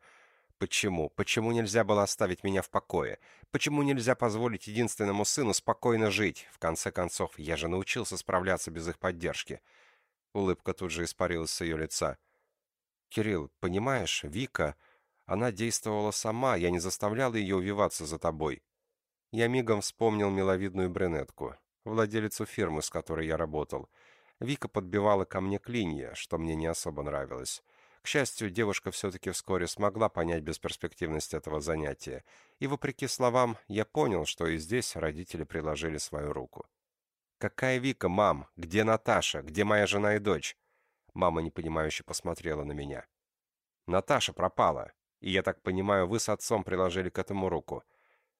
Почему? Почему нельзя было оставить меня в покое? Почему нельзя позволить единственному сыну спокойно жить? В конце концов, я же научился справляться без их поддержки. Улыбка тут же испарилась с ее лица. «Кирилл, понимаешь, Вика, она действовала сама, я не заставлял ее увиваться за тобой». Я мигом вспомнил миловидную брюнетку, владелицу фирмы, с которой я работал. Вика подбивала ко мне клинья, что мне не особо нравилось. К счастью, девушка все-таки вскоре смогла понять бесперспективность этого занятия, и, вопреки словам, я понял, что и здесь родители приложили свою руку. «Какая Вика, мам? Где Наташа? Где моя жена и дочь?» Мама непонимающе посмотрела на меня. «Наташа пропала, и, я так понимаю, вы с отцом приложили к этому руку».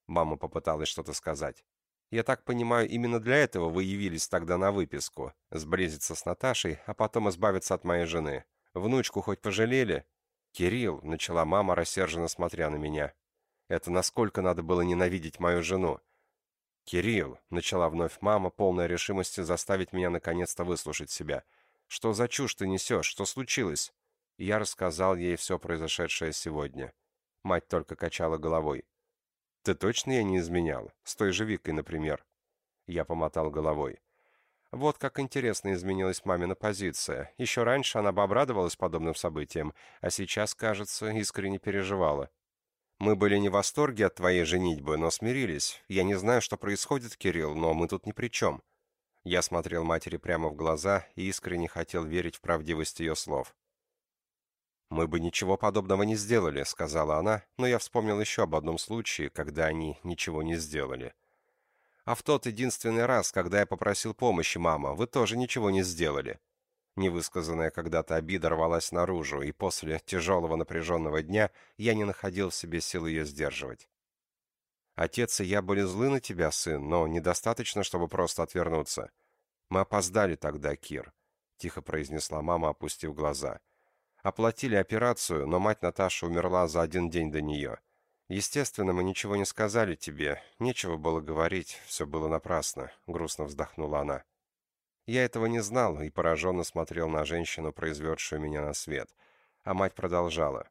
Мама попыталась что-то сказать. «Я так понимаю, именно для этого вы явились тогда на выписку. Сблизиться с Наташей, а потом избавиться от моей жены. Внучку хоть пожалели?» «Кирилл», — начала мама, рассерженно смотря на меня. «Это насколько надо было ненавидеть мою жену?» «Кирилл», — начала вновь мама, полная решимости заставить меня наконец-то выслушать себя. «Что за чушь ты несешь? Что случилось?» Я рассказал ей все произошедшее сегодня. Мать только качала головой. «Ты точно я не изменял? С той же Викой, например?» Я помотал головой. Вот как интересно изменилась мамина позиция. Еще раньше она бы обрадовалась подобным событиям, а сейчас, кажется, искренне переживала. «Мы были не в восторге от твоей женитьбы, но смирились. Я не знаю, что происходит, Кирилл, но мы тут ни при чем». Я смотрел матери прямо в глаза и искренне хотел верить в правдивость ее слов. «Мы бы ничего подобного не сделали», — сказала она, но я вспомнил еще об одном случае, когда они ничего не сделали. А в тот единственный раз, когда я попросил помощи, мама, вы тоже ничего не сделали. Невысказанная когда-то обида рвалась наружу, и после тяжелого напряженного дня я не находил в себе сил ее сдерживать. Отец и я были злы на тебя, сын, но недостаточно, чтобы просто отвернуться. Мы опоздали тогда, Кир, тихо произнесла мама, опустив глаза. Оплатили операцию, но мать Наташи умерла за один день до нее. «Естественно, мы ничего не сказали тебе. Нечего было говорить, все было напрасно», — грустно вздохнула она. Я этого не знал и пораженно смотрел на женщину, произведшую меня на свет. А мать продолжала.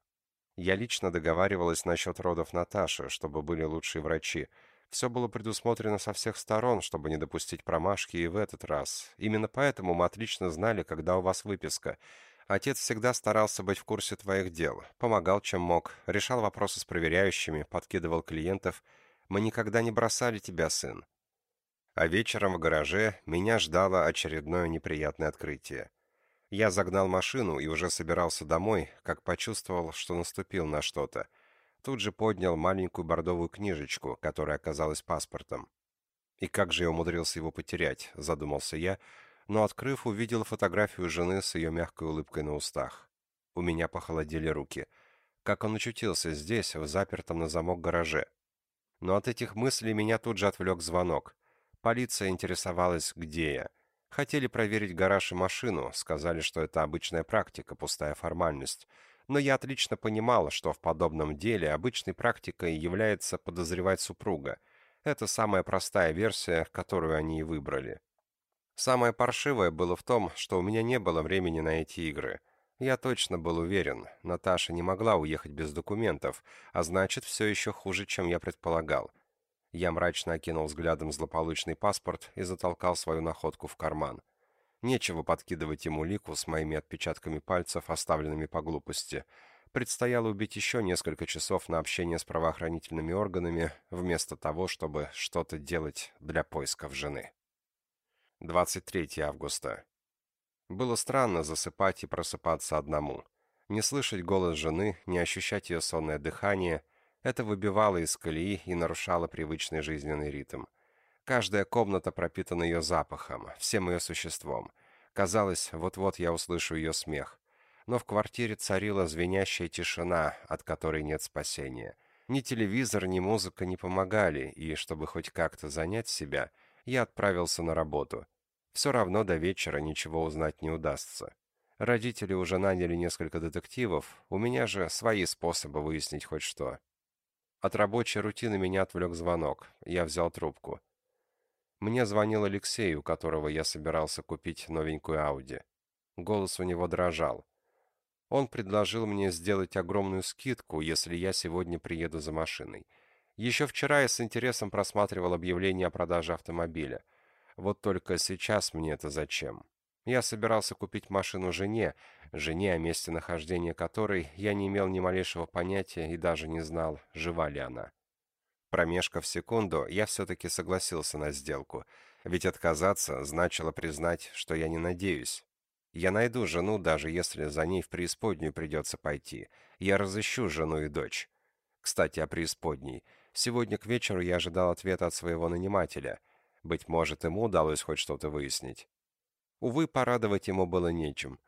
Я лично договаривалась насчет родов Наташи, чтобы были лучшие врачи. Все было предусмотрено со всех сторон, чтобы не допустить промашки и в этот раз. Именно поэтому мы отлично знали, когда у вас выписка — Отец всегда старался быть в курсе твоих дел, помогал чем мог, решал вопросы с проверяющими, подкидывал клиентов. Мы никогда не бросали тебя, сын. А вечером в гараже меня ждало очередное неприятное открытие. Я загнал машину и уже собирался домой, как почувствовал, что наступил на что-то. Тут же поднял маленькую бордовую книжечку, которая оказалась паспортом. И как же я умудрился его потерять, задумался я, но, открыв, увидел фотографию жены с ее мягкой улыбкой на устах. У меня похолодели руки. Как он очутился здесь, в запертом на замок гараже? Но от этих мыслей меня тут же отвлек звонок. Полиция интересовалась, где я. Хотели проверить гараж и машину, сказали, что это обычная практика, пустая формальность. Но я отлично понимал, что в подобном деле обычной практикой является подозревать супруга. Это самая простая версия, которую они и выбрали. Самое паршивое было в том, что у меня не было времени на эти игры. Я точно был уверен, Наташа не могла уехать без документов, а значит, все еще хуже, чем я предполагал. Я мрачно окинул взглядом злополучный паспорт и затолкал свою находку в карман. Нечего подкидывать ему лику с моими отпечатками пальцев, оставленными по глупости. Предстояло убить еще несколько часов на общение с правоохранительными органами, вместо того, чтобы что-то делать для поисков жены. 23 августа. Было странно засыпать и просыпаться одному. Не слышать голос жены, не ощущать ее сонное дыхание — это выбивало из колеи и нарушало привычный жизненный ритм. Каждая комната пропитана ее запахом, всем ее существом. Казалось, вот-вот я услышу ее смех. Но в квартире царила звенящая тишина, от которой нет спасения. Ни телевизор, ни музыка не помогали, и, чтобы хоть как-то занять себя — я отправился на работу. Все равно до вечера ничего узнать не удастся. Родители уже наняли несколько детективов, у меня же свои способы выяснить хоть что. От рабочей рутины меня отвлек звонок. Я взял трубку. Мне звонил Алексей, у которого я собирался купить новенькую Ауди. Голос у него дрожал. Он предложил мне сделать огромную скидку, если я сегодня приеду за машиной. Еще вчера я с интересом просматривал объявление о продаже автомобиля. Вот только сейчас мне это зачем? Я собирался купить машину жене, жене, о месте нахождения которой я не имел ни малейшего понятия и даже не знал, жива ли она. Промешкав секунду, я все-таки согласился на сделку, ведь отказаться значило признать, что я не надеюсь. Я найду жену, даже если за ней в преисподнюю придется пойти. Я разыщу жену и дочь. Кстати, о преисподней. Сегодня к вечеру я ожидал ответа от своего нанимателя. Быть может, ему удалось хоть что-то выяснить. Увы, порадовать ему было нечем.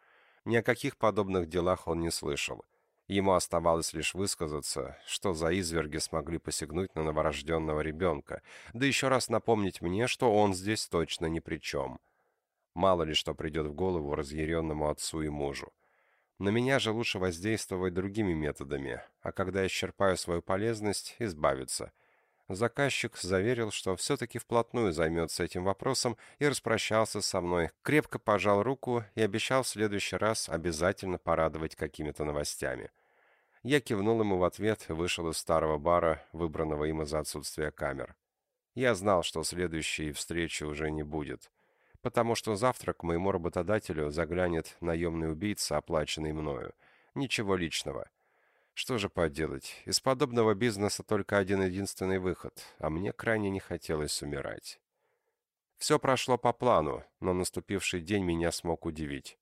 Ни о каких подобных делах он не слышал. Ему оставалось лишь высказаться, что за изверги смогли посягнуть на новорожденного ребенка, да еще раз напомнить мне, что он здесь точно ни при чем. Мало ли что придет в голову разъяренному отцу и мужу. На меня же лучше воздействовать другими методами, а когда исчерпаю свою полезность, избавиться. Заказчик заверил, что все-таки вплотную займется этим вопросом и распрощался со мной, крепко пожал руку и обещал в следующий раз обязательно порадовать какими-то новостями. Я кивнул ему в ответ и вышел из старого бара, выбранного им из-за отсутствия камер. Я знал, что следующей встречи уже не будет потому что завтра к моему работодателю заглянет наемный убийца, оплаченный мною. Ничего личного. Что же поделать, из подобного бизнеса только один-единственный выход, а мне крайне не хотелось умирать. Все прошло по плану, но наступивший день меня смог удивить.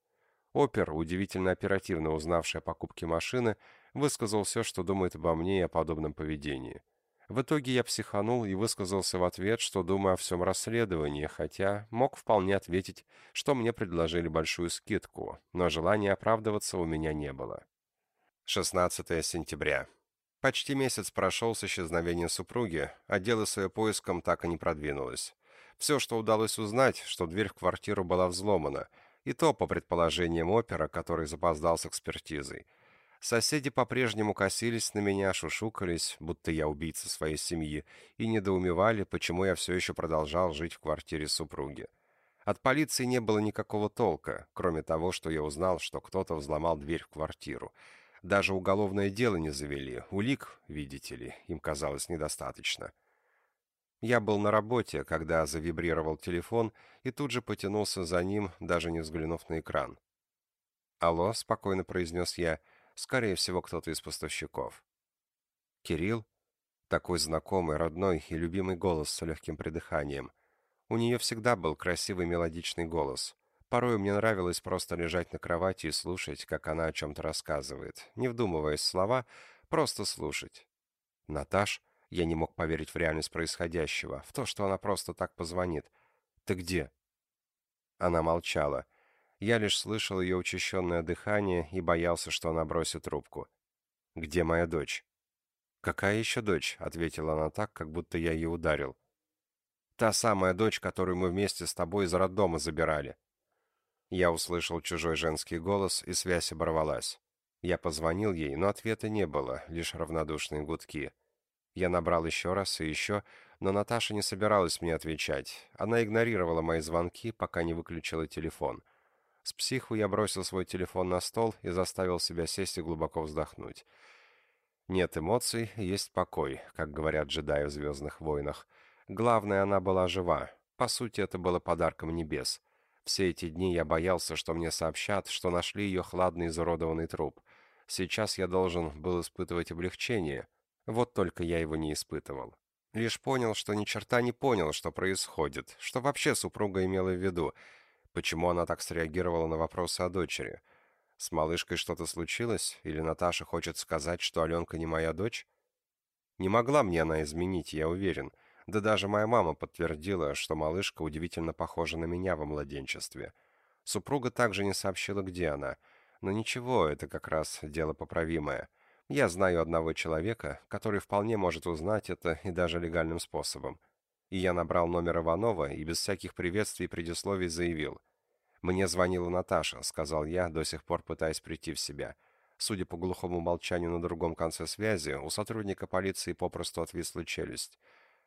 Опер, удивительно оперативно узнавший о покупке машины, высказал все, что думает обо мне и о подобном поведении. В итоге я психанул и высказался в ответ, что думаю о всем расследовании, хотя мог вполне ответить, что мне предложили большую скидку, но желания оправдываться у меня не было. 16 сентября. Почти месяц прошел с исчезновения супруги, а дело с ее поиском так и не продвинулось. Все, что удалось узнать, что дверь в квартиру была взломана, и то по предположениям опера, который запоздал с экспертизой – Соседи по-прежнему косились на меня, шушукались, будто я убийца своей семьи, и недоумевали, почему я все еще продолжал жить в квартире супруги. От полиции не было никакого толка, кроме того, что я узнал, что кто-то взломал дверь в квартиру. Даже уголовное дело не завели, улик, видите ли, им казалось недостаточно. Я был на работе, когда завибрировал телефон, и тут же потянулся за ним, даже не взглянув на экран. «Алло», — спокойно произнес я, — Скорее всего, кто-то из поставщиков. Кирилл? Такой знакомый, родной и любимый голос с легким придыханием. У нее всегда был красивый мелодичный голос. Порой мне нравилось просто лежать на кровати и слушать, как она о чем-то рассказывает, не вдумываясь в слова, просто слушать. Наташ, я не мог поверить в реальность происходящего, в то, что она просто так позвонит. «Ты где?» Она молчала. Я лишь слышал ее учащенное дыхание и боялся, что она бросит трубку. «Где моя дочь?» «Какая еще дочь?» — ответила она так, как будто я ее ударил. «Та самая дочь, которую мы вместе с тобой из роддома забирали». Я услышал чужой женский голос, и связь оборвалась. Я позвонил ей, но ответа не было, лишь равнодушные гудки. Я набрал еще раз и еще, но Наташа не собиралась мне отвечать. Она игнорировала мои звонки, пока не выключила телефон — с психу я бросил свой телефон на стол и заставил себя сесть и глубоко вздохнуть. Нет эмоций, есть покой, как говорят джедаи в «Звездных войнах». Главное, она была жива. По сути, это было подарком небес. Все эти дни я боялся, что мне сообщат, что нашли ее хладный изуродованный труп. Сейчас я должен был испытывать облегчение. Вот только я его не испытывал. Лишь понял, что ни черта не понял, что происходит, что вообще супруга имела в виду — Почему она так среагировала на вопросы о дочери? С малышкой что-то случилось? Или Наташа хочет сказать, что Аленка не моя дочь? Не могла мне она изменить, я уверен. Да даже моя мама подтвердила, что малышка удивительно похожа на меня во младенчестве. Супруга также не сообщила, где она. Но ничего, это как раз дело поправимое. Я знаю одного человека, который вполне может узнать это и даже легальным способом и я набрал номер Иванова и без всяких приветствий и предисловий заявил. «Мне звонила Наташа», — сказал я, до сих пор пытаясь прийти в себя. Судя по глухому молчанию на другом конце связи, у сотрудника полиции попросту отвисла челюсть.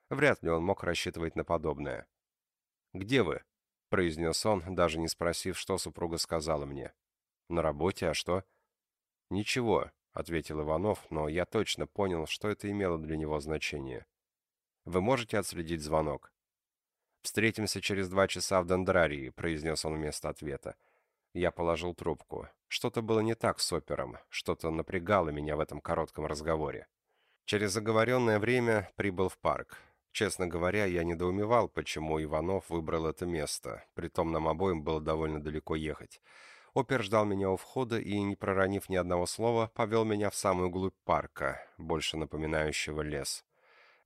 Вряд ли он мог рассчитывать на подобное. «Где вы?» — произнес он, даже не спросив, что супруга сказала мне. «На работе, а что?» «Ничего», — ответил Иванов, но я точно понял, что это имело для него значение. Вы можете отследить звонок?» «Встретимся через два часа в Дендрарии», — произнес он вместо ответа. Я положил трубку. Что-то было не так с опером, что-то напрягало меня в этом коротком разговоре. Через заговоренное время прибыл в парк. Честно говоря, я недоумевал, почему Иванов выбрал это место, притом нам обоим было довольно далеко ехать. Опер ждал меня у входа и, не проронив ни одного слова, повел меня в самую глубь парка, больше напоминающего лес.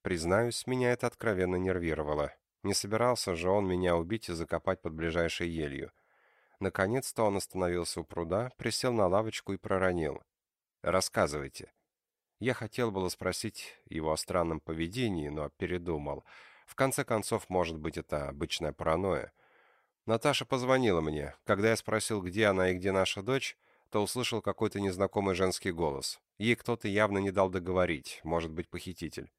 Признаюсь, меня это откровенно нервировало. Не собирался же он меня убить и закопать под ближайшей елью. Наконец-то он остановился у пруда, присел на лавочку и проронил. «Рассказывайте». Я хотел было спросить его о странном поведении, но передумал. В конце концов, может быть, это обычная паранойя. Наташа позвонила мне. Когда я спросил, где она и где наша дочь, то услышал какой-то незнакомый женский голос. Ей кто-то явно не дал договорить, может быть, похититель.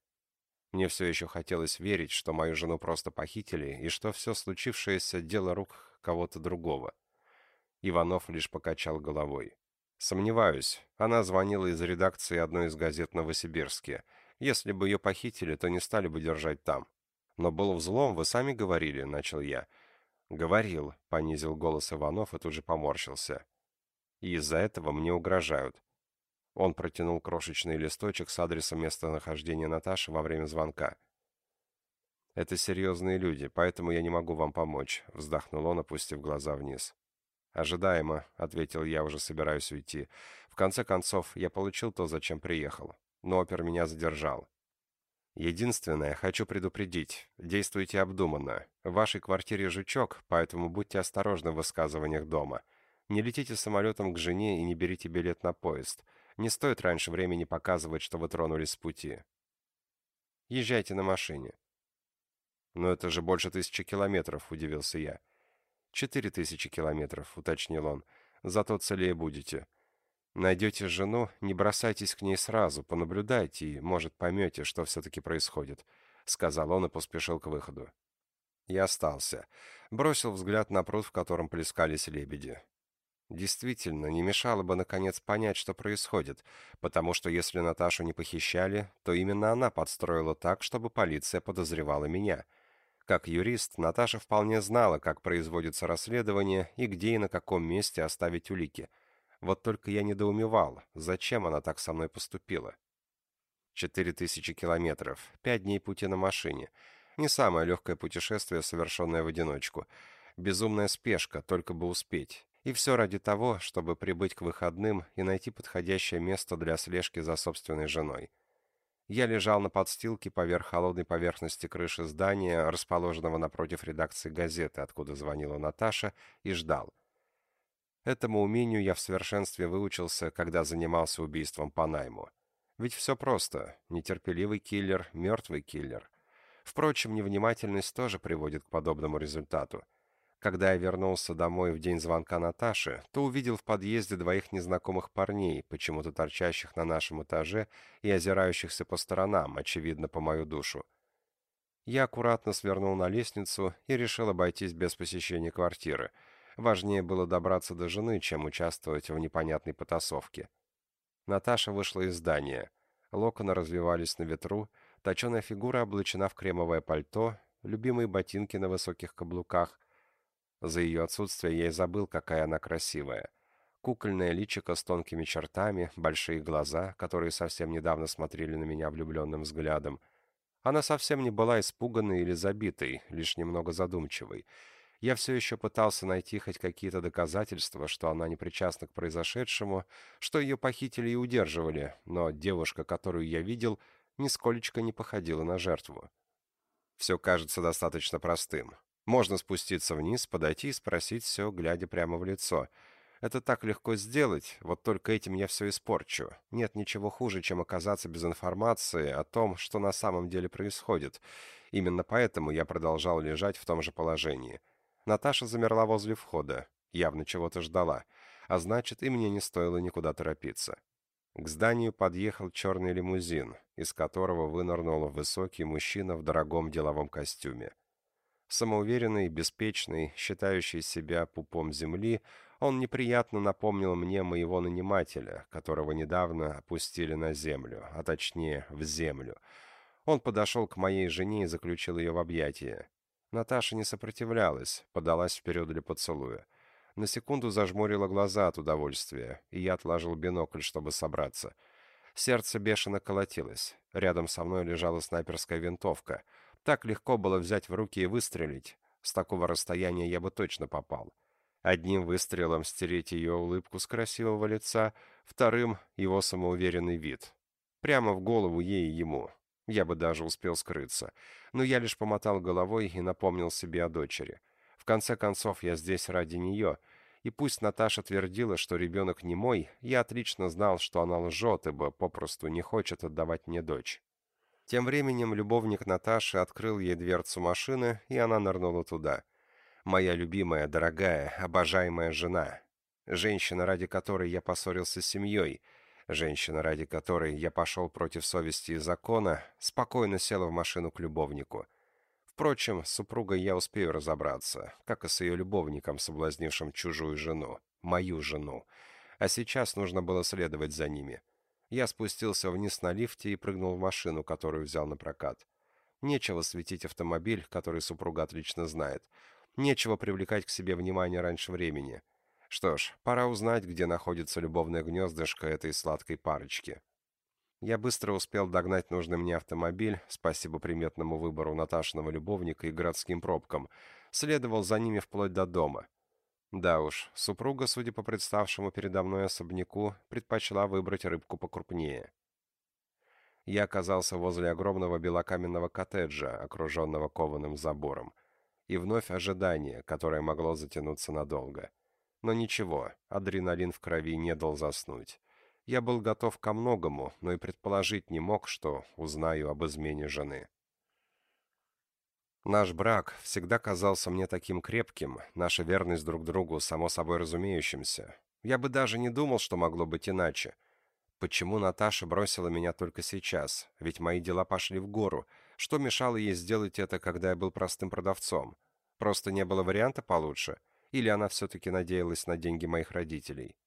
Мне все еще хотелось верить, что мою жену просто похитили, и что все случившееся — дело рук кого-то другого. Иванов лишь покачал головой. Сомневаюсь. Она звонила из редакции одной из газет Новосибирске. Если бы ее похитили, то не стали бы держать там. Но был взлом, вы сами говорили, начал я. Говорил, понизил голос Иванов и тут же поморщился. И из-за этого мне угрожают. Он протянул крошечный листочек с адресом местонахождения Наташи во время звонка. «Это серьезные люди, поэтому я не могу вам помочь», — вздохнул он, опустив глаза вниз. «Ожидаемо», — ответил я, уже собираюсь уйти. «В конце концов, я получил то, зачем приехал. Но опер меня задержал. Единственное, хочу предупредить. Действуйте обдуманно. В вашей квартире жучок, поэтому будьте осторожны в высказываниях дома. Не летите самолетом к жене и не берите билет на поезд. Не стоит раньше времени показывать, что вы тронулись с пути. Езжайте на машине. Но это же больше тысячи километров, удивился я. Четыре тысячи километров, уточнил он. Зато целее будете. Найдете жену, не бросайтесь к ней сразу, понаблюдайте и, может, поймете, что все-таки происходит», — сказал он и поспешил к выходу. Я остался. Бросил взгляд на пруд, в котором плескались лебеди. Действительно, не мешало бы наконец понять, что происходит, потому что если Наташу не похищали, то именно она подстроила так, чтобы полиция подозревала меня. Как юрист, Наташа вполне знала, как производится расследование и где и на каком месте оставить улики — вот только я недоумевал, зачем она так со мной поступила. Четыре тысячи километров, пять дней пути на машине. Не самое легкое путешествие, совершенное в одиночку. Безумная спешка, только бы успеть. И все ради того, чтобы прибыть к выходным и найти подходящее место для слежки за собственной женой. Я лежал на подстилке поверх холодной поверхности крыши здания, расположенного напротив редакции газеты, откуда звонила Наташа, и ждал. Этому умению я в совершенстве выучился, когда занимался убийством по найму. Ведь все просто. Нетерпеливый киллер, мертвый киллер. Впрочем, невнимательность тоже приводит к подобному результату. Когда я вернулся домой в день звонка Наташи, то увидел в подъезде двоих незнакомых парней, почему-то торчащих на нашем этаже и озирающихся по сторонам, очевидно, по мою душу. Я аккуратно свернул на лестницу и решил обойтись без посещения квартиры — Важнее было добраться до жены, чем участвовать в непонятной потасовке. Наташа вышла из здания. Локоны развивались на ветру, точеная фигура облачена в кремовое пальто, любимые ботинки на высоких каблуках. За ее отсутствие я и забыл, какая она красивая. Кукольное личико с тонкими чертами, большие глаза, которые совсем недавно смотрели на меня влюбленным взглядом. Она совсем не была испуганной или забитой, лишь немного задумчивой. Я все еще пытался найти хоть какие-то доказательства, что она не причастна к произошедшему, что ее похитили и удерживали, но девушка, которую я видел, нисколечко не походила на жертву. Все кажется достаточно простым. Можно спуститься вниз, подойти и спросить все, глядя прямо в лицо. Это так легко сделать, вот только этим я все испорчу. Нет ничего хуже, чем оказаться без информации о том, что на самом деле происходит. Именно поэтому я продолжал лежать в том же положении — Наташа замерла возле входа, явно чего-то ждала, а значит, и мне не стоило никуда торопиться. К зданию подъехал черный лимузин, из которого вынырнул высокий мужчина в дорогом деловом костюме. Самоуверенный, беспечный, считающий себя пупом земли, он неприятно напомнил мне моего нанимателя, которого недавно опустили на землю, а точнее в землю. Он подошел к моей жене и заключил ее в объятия. Наташа не сопротивлялась, подалась вперед для поцелуя. На секунду зажмурила глаза от удовольствия, и я отложил бинокль, чтобы собраться. Сердце бешено колотилось. Рядом со мной лежала снайперская винтовка. Так легко было взять в руки и выстрелить. С такого расстояния я бы точно попал. Одним выстрелом стереть ее улыбку с красивого лица, вторым — его самоуверенный вид. Прямо в голову ей и ему. Я бы даже успел скрыться. Но я лишь помотал головой и напомнил себе о дочери. В конце концов, я здесь ради нее. И пусть Наташа твердила, что ребенок не мой, я отлично знал, что она лжет, ибо попросту не хочет отдавать мне дочь. Тем временем любовник Наташи открыл ей дверцу машины, и она нырнула туда. Моя любимая, дорогая, обожаемая жена. Женщина, ради которой я поссорился с семьей — Женщина, ради которой я пошел против совести и закона, спокойно села в машину к любовнику. Впрочем, с супругой я успею разобраться, как и с ее любовником, соблазнившим чужую жену, мою жену. А сейчас нужно было следовать за ними. Я спустился вниз на лифте и прыгнул в машину, которую взял на прокат. Нечего светить автомобиль, который супруга отлично знает. Нечего привлекать к себе внимание раньше времени. Что ж, пора узнать, где находится любовное гнездышко этой сладкой парочки. Я быстро успел догнать нужный мне автомобиль, спасибо приметному выбору Наташиного любовника и городским пробкам. Следовал за ними вплоть до дома. Да уж, супруга, судя по представшему передо мной особняку, предпочла выбрать рыбку покрупнее. Я оказался возле огромного белокаменного коттеджа, окруженного кованым забором. И вновь ожидание, которое могло затянуться надолго. Но ничего, адреналин в крови не дал заснуть. Я был готов ко многому, но и предположить не мог, что узнаю об измене жены. Наш брак всегда казался мне таким крепким, наша верность друг другу само собой разумеющимся. Я бы даже не думал, что могло быть иначе. Почему Наташа бросила меня только сейчас? Ведь мои дела пошли в гору. Что мешало ей сделать это, когда я был простым продавцом? Просто не было варианта получше — или она все-таки надеялась на деньги моих родителей?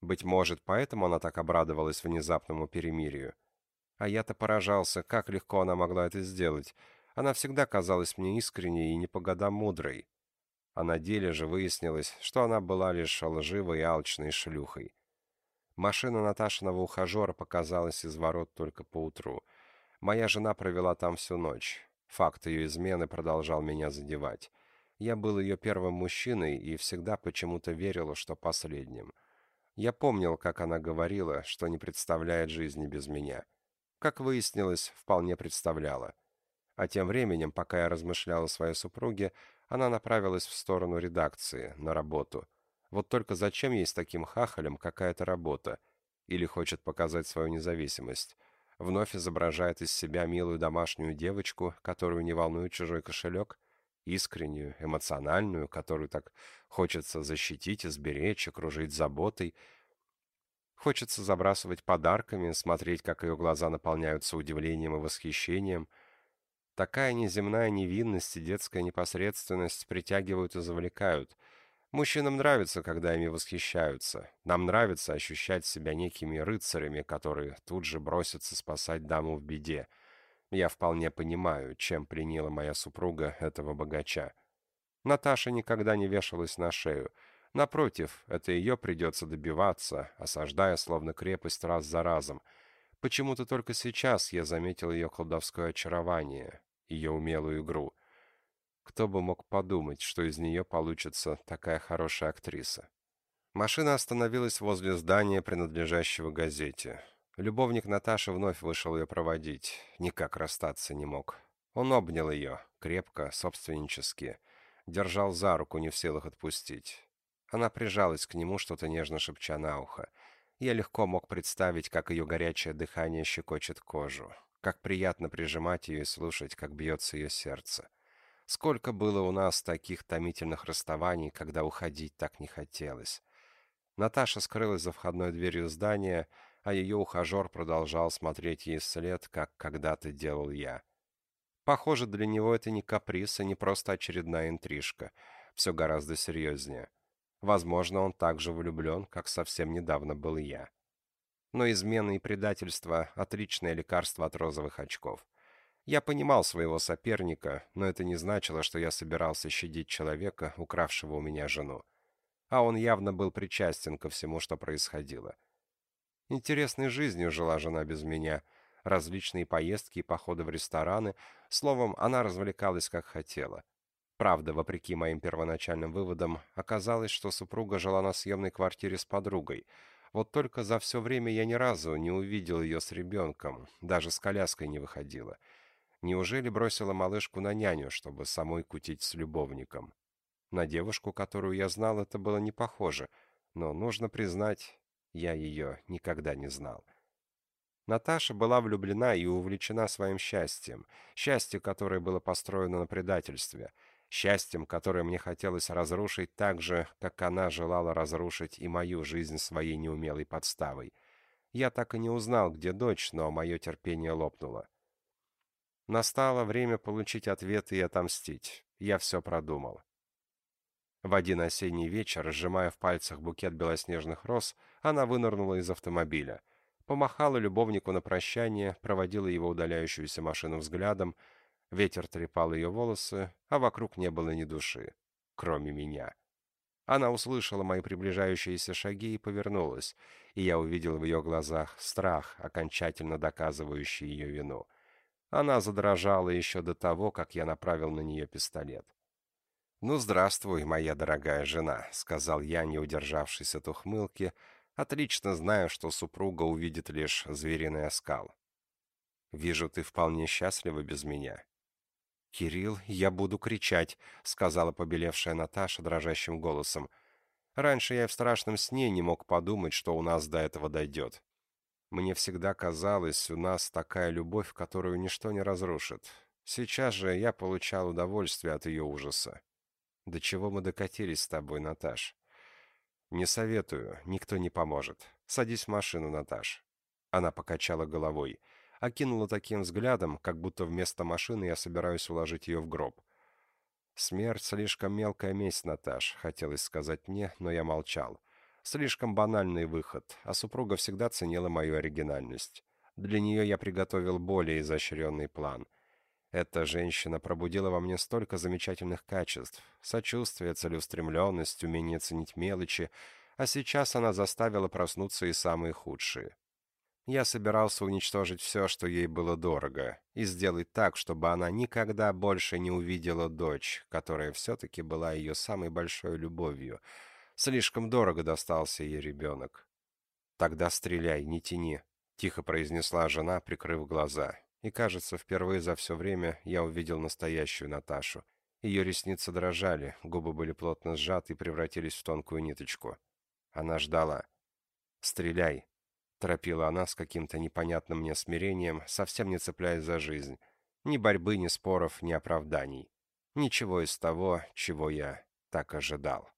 Быть может, поэтому она так обрадовалась внезапному перемирию. А я-то поражался, как легко она могла это сделать. Она всегда казалась мне искренней и не по годам мудрой. А на деле же выяснилось, что она была лишь лживой и алчной шлюхой. Машина Наташиного ухажера показалась из ворот только поутру. Моя жена провела там всю ночь. Факт ее измены продолжал меня задевать. Я был ее первым мужчиной и всегда почему-то верил, что последним. Я помнил, как она говорила, что не представляет жизни без меня. Как выяснилось, вполне представляла. А тем временем, пока я размышлял о своей супруге, она направилась в сторону редакции, на работу. Вот только зачем ей с таким хахалем какая-то работа? Или хочет показать свою независимость? Вновь изображает из себя милую домашнюю девочку, которую не волнует чужой кошелек? искреннюю, эмоциональную, которую так хочется защитить, изберечь, окружить заботой. Хочется забрасывать подарками, смотреть, как ее глаза наполняются удивлением и восхищением. Такая неземная невинность и детская непосредственность притягивают и завлекают. Мужчинам нравится, когда ими восхищаются. Нам нравится ощущать себя некими рыцарями, которые тут же бросятся спасать даму в беде — я вполне понимаю, чем пленила моя супруга этого богача. Наташа никогда не вешалась на шею. Напротив, это ее придется добиваться, осаждая словно крепость раз за разом. Почему-то только сейчас я заметил ее колдовское очарование, ее умелую игру. Кто бы мог подумать, что из нее получится такая хорошая актриса. Машина остановилась возле здания, принадлежащего газете. Любовник Наташи вновь вышел ее проводить. Никак расстаться не мог. Он обнял ее, крепко, собственнически. Держал за руку, не в силах отпустить. Она прижалась к нему, что-то нежно шепча на ухо. Я легко мог представить, как ее горячее дыхание щекочет кожу. Как приятно прижимать ее и слушать, как бьется ее сердце. Сколько было у нас таких томительных расставаний, когда уходить так не хотелось. Наташа скрылась за входной дверью здания, а ее ухажер продолжал смотреть ей вслед, как когда-то делал я. Похоже, для него это не каприз и не просто очередная интрижка. Все гораздо серьезнее. Возможно, он так же влюблен, как совсем недавно был я. Но измены и предательство — отличное лекарство от розовых очков. Я понимал своего соперника, но это не значило, что я собирался щадить человека, укравшего у меня жену. А он явно был причастен ко всему, что происходило. Интересной жизнью жила жена без меня. Различные поездки и походы в рестораны. Словом, она развлекалась как хотела. Правда, вопреки моим первоначальным выводам, оказалось, что супруга жила на съемной квартире с подругой. Вот только за все время я ни разу не увидел ее с ребенком, даже с коляской не выходила. Неужели бросила малышку на няню, чтобы самой кутить с любовником? На девушку, которую я знал, это было не похоже, но, нужно признать, я ее никогда не знал. Наташа была влюблена и увлечена своим счастьем, счастье, которое было построено на предательстве, счастьем, которое мне хотелось разрушить так же, как она желала разрушить и мою жизнь своей неумелой подставой. Я так и не узнал, где дочь, но мое терпение лопнуло. Настало время получить ответ и отомстить. Я все продумал. В один осенний вечер, сжимая в пальцах букет белоснежных роз, она вынырнула из автомобиля. Помахала любовнику на прощание, проводила его удаляющуюся машину взглядом. Ветер трепал ее волосы, а вокруг не было ни души, кроме меня. Она услышала мои приближающиеся шаги и повернулась, и я увидел в ее глазах страх, окончательно доказывающий ее вину. Она задрожала еще до того, как я направил на нее пистолет. «Ну, здравствуй, моя дорогая жена», — сказал я, не удержавшись от ухмылки. «Отлично знаю, что супруга увидит лишь звериный оскал. Вижу, ты вполне счастлива без меня». «Кирилл, я буду кричать», — сказала побелевшая Наташа дрожащим голосом. «Раньше я в страшном сне не мог подумать, что у нас до этого дойдет. Мне всегда казалось, у нас такая любовь, которую ничто не разрушит. Сейчас же я получал удовольствие от ее ужаса. До чего мы докатились с тобой, Наташ? Не советую, никто не поможет. Садись в машину, Наташ. Она покачала головой, окинула таким взглядом, как будто вместо машины я собираюсь уложить ее в гроб. Смерть слишком мелкая месть, Наташ, хотелось сказать мне, но я молчал. Слишком банальный выход, а супруга всегда ценила мою оригинальность. Для нее я приготовил более изощренный план. Эта женщина пробудила во мне столько замечательных качеств. Сочувствие, целеустремленность, умение ценить мелочи. А сейчас она заставила проснуться и самые худшие. Я собирался уничтожить все, что ей было дорого, и сделать так, чтобы она никогда больше не увидела дочь, которая все-таки была ее самой большой любовью — Слишком дорого достался ей ребенок. «Тогда стреляй, не тяни», — тихо произнесла жена, прикрыв глаза. И, кажется, впервые за все время я увидел настоящую Наташу. Ее ресницы дрожали, губы были плотно сжаты и превратились в тонкую ниточку. Она ждала. «Стреляй», — торопила она с каким-то непонятным мне смирением, совсем не цепляясь за жизнь. Ни борьбы, ни споров, ни оправданий. Ничего из того, чего я так ожидал.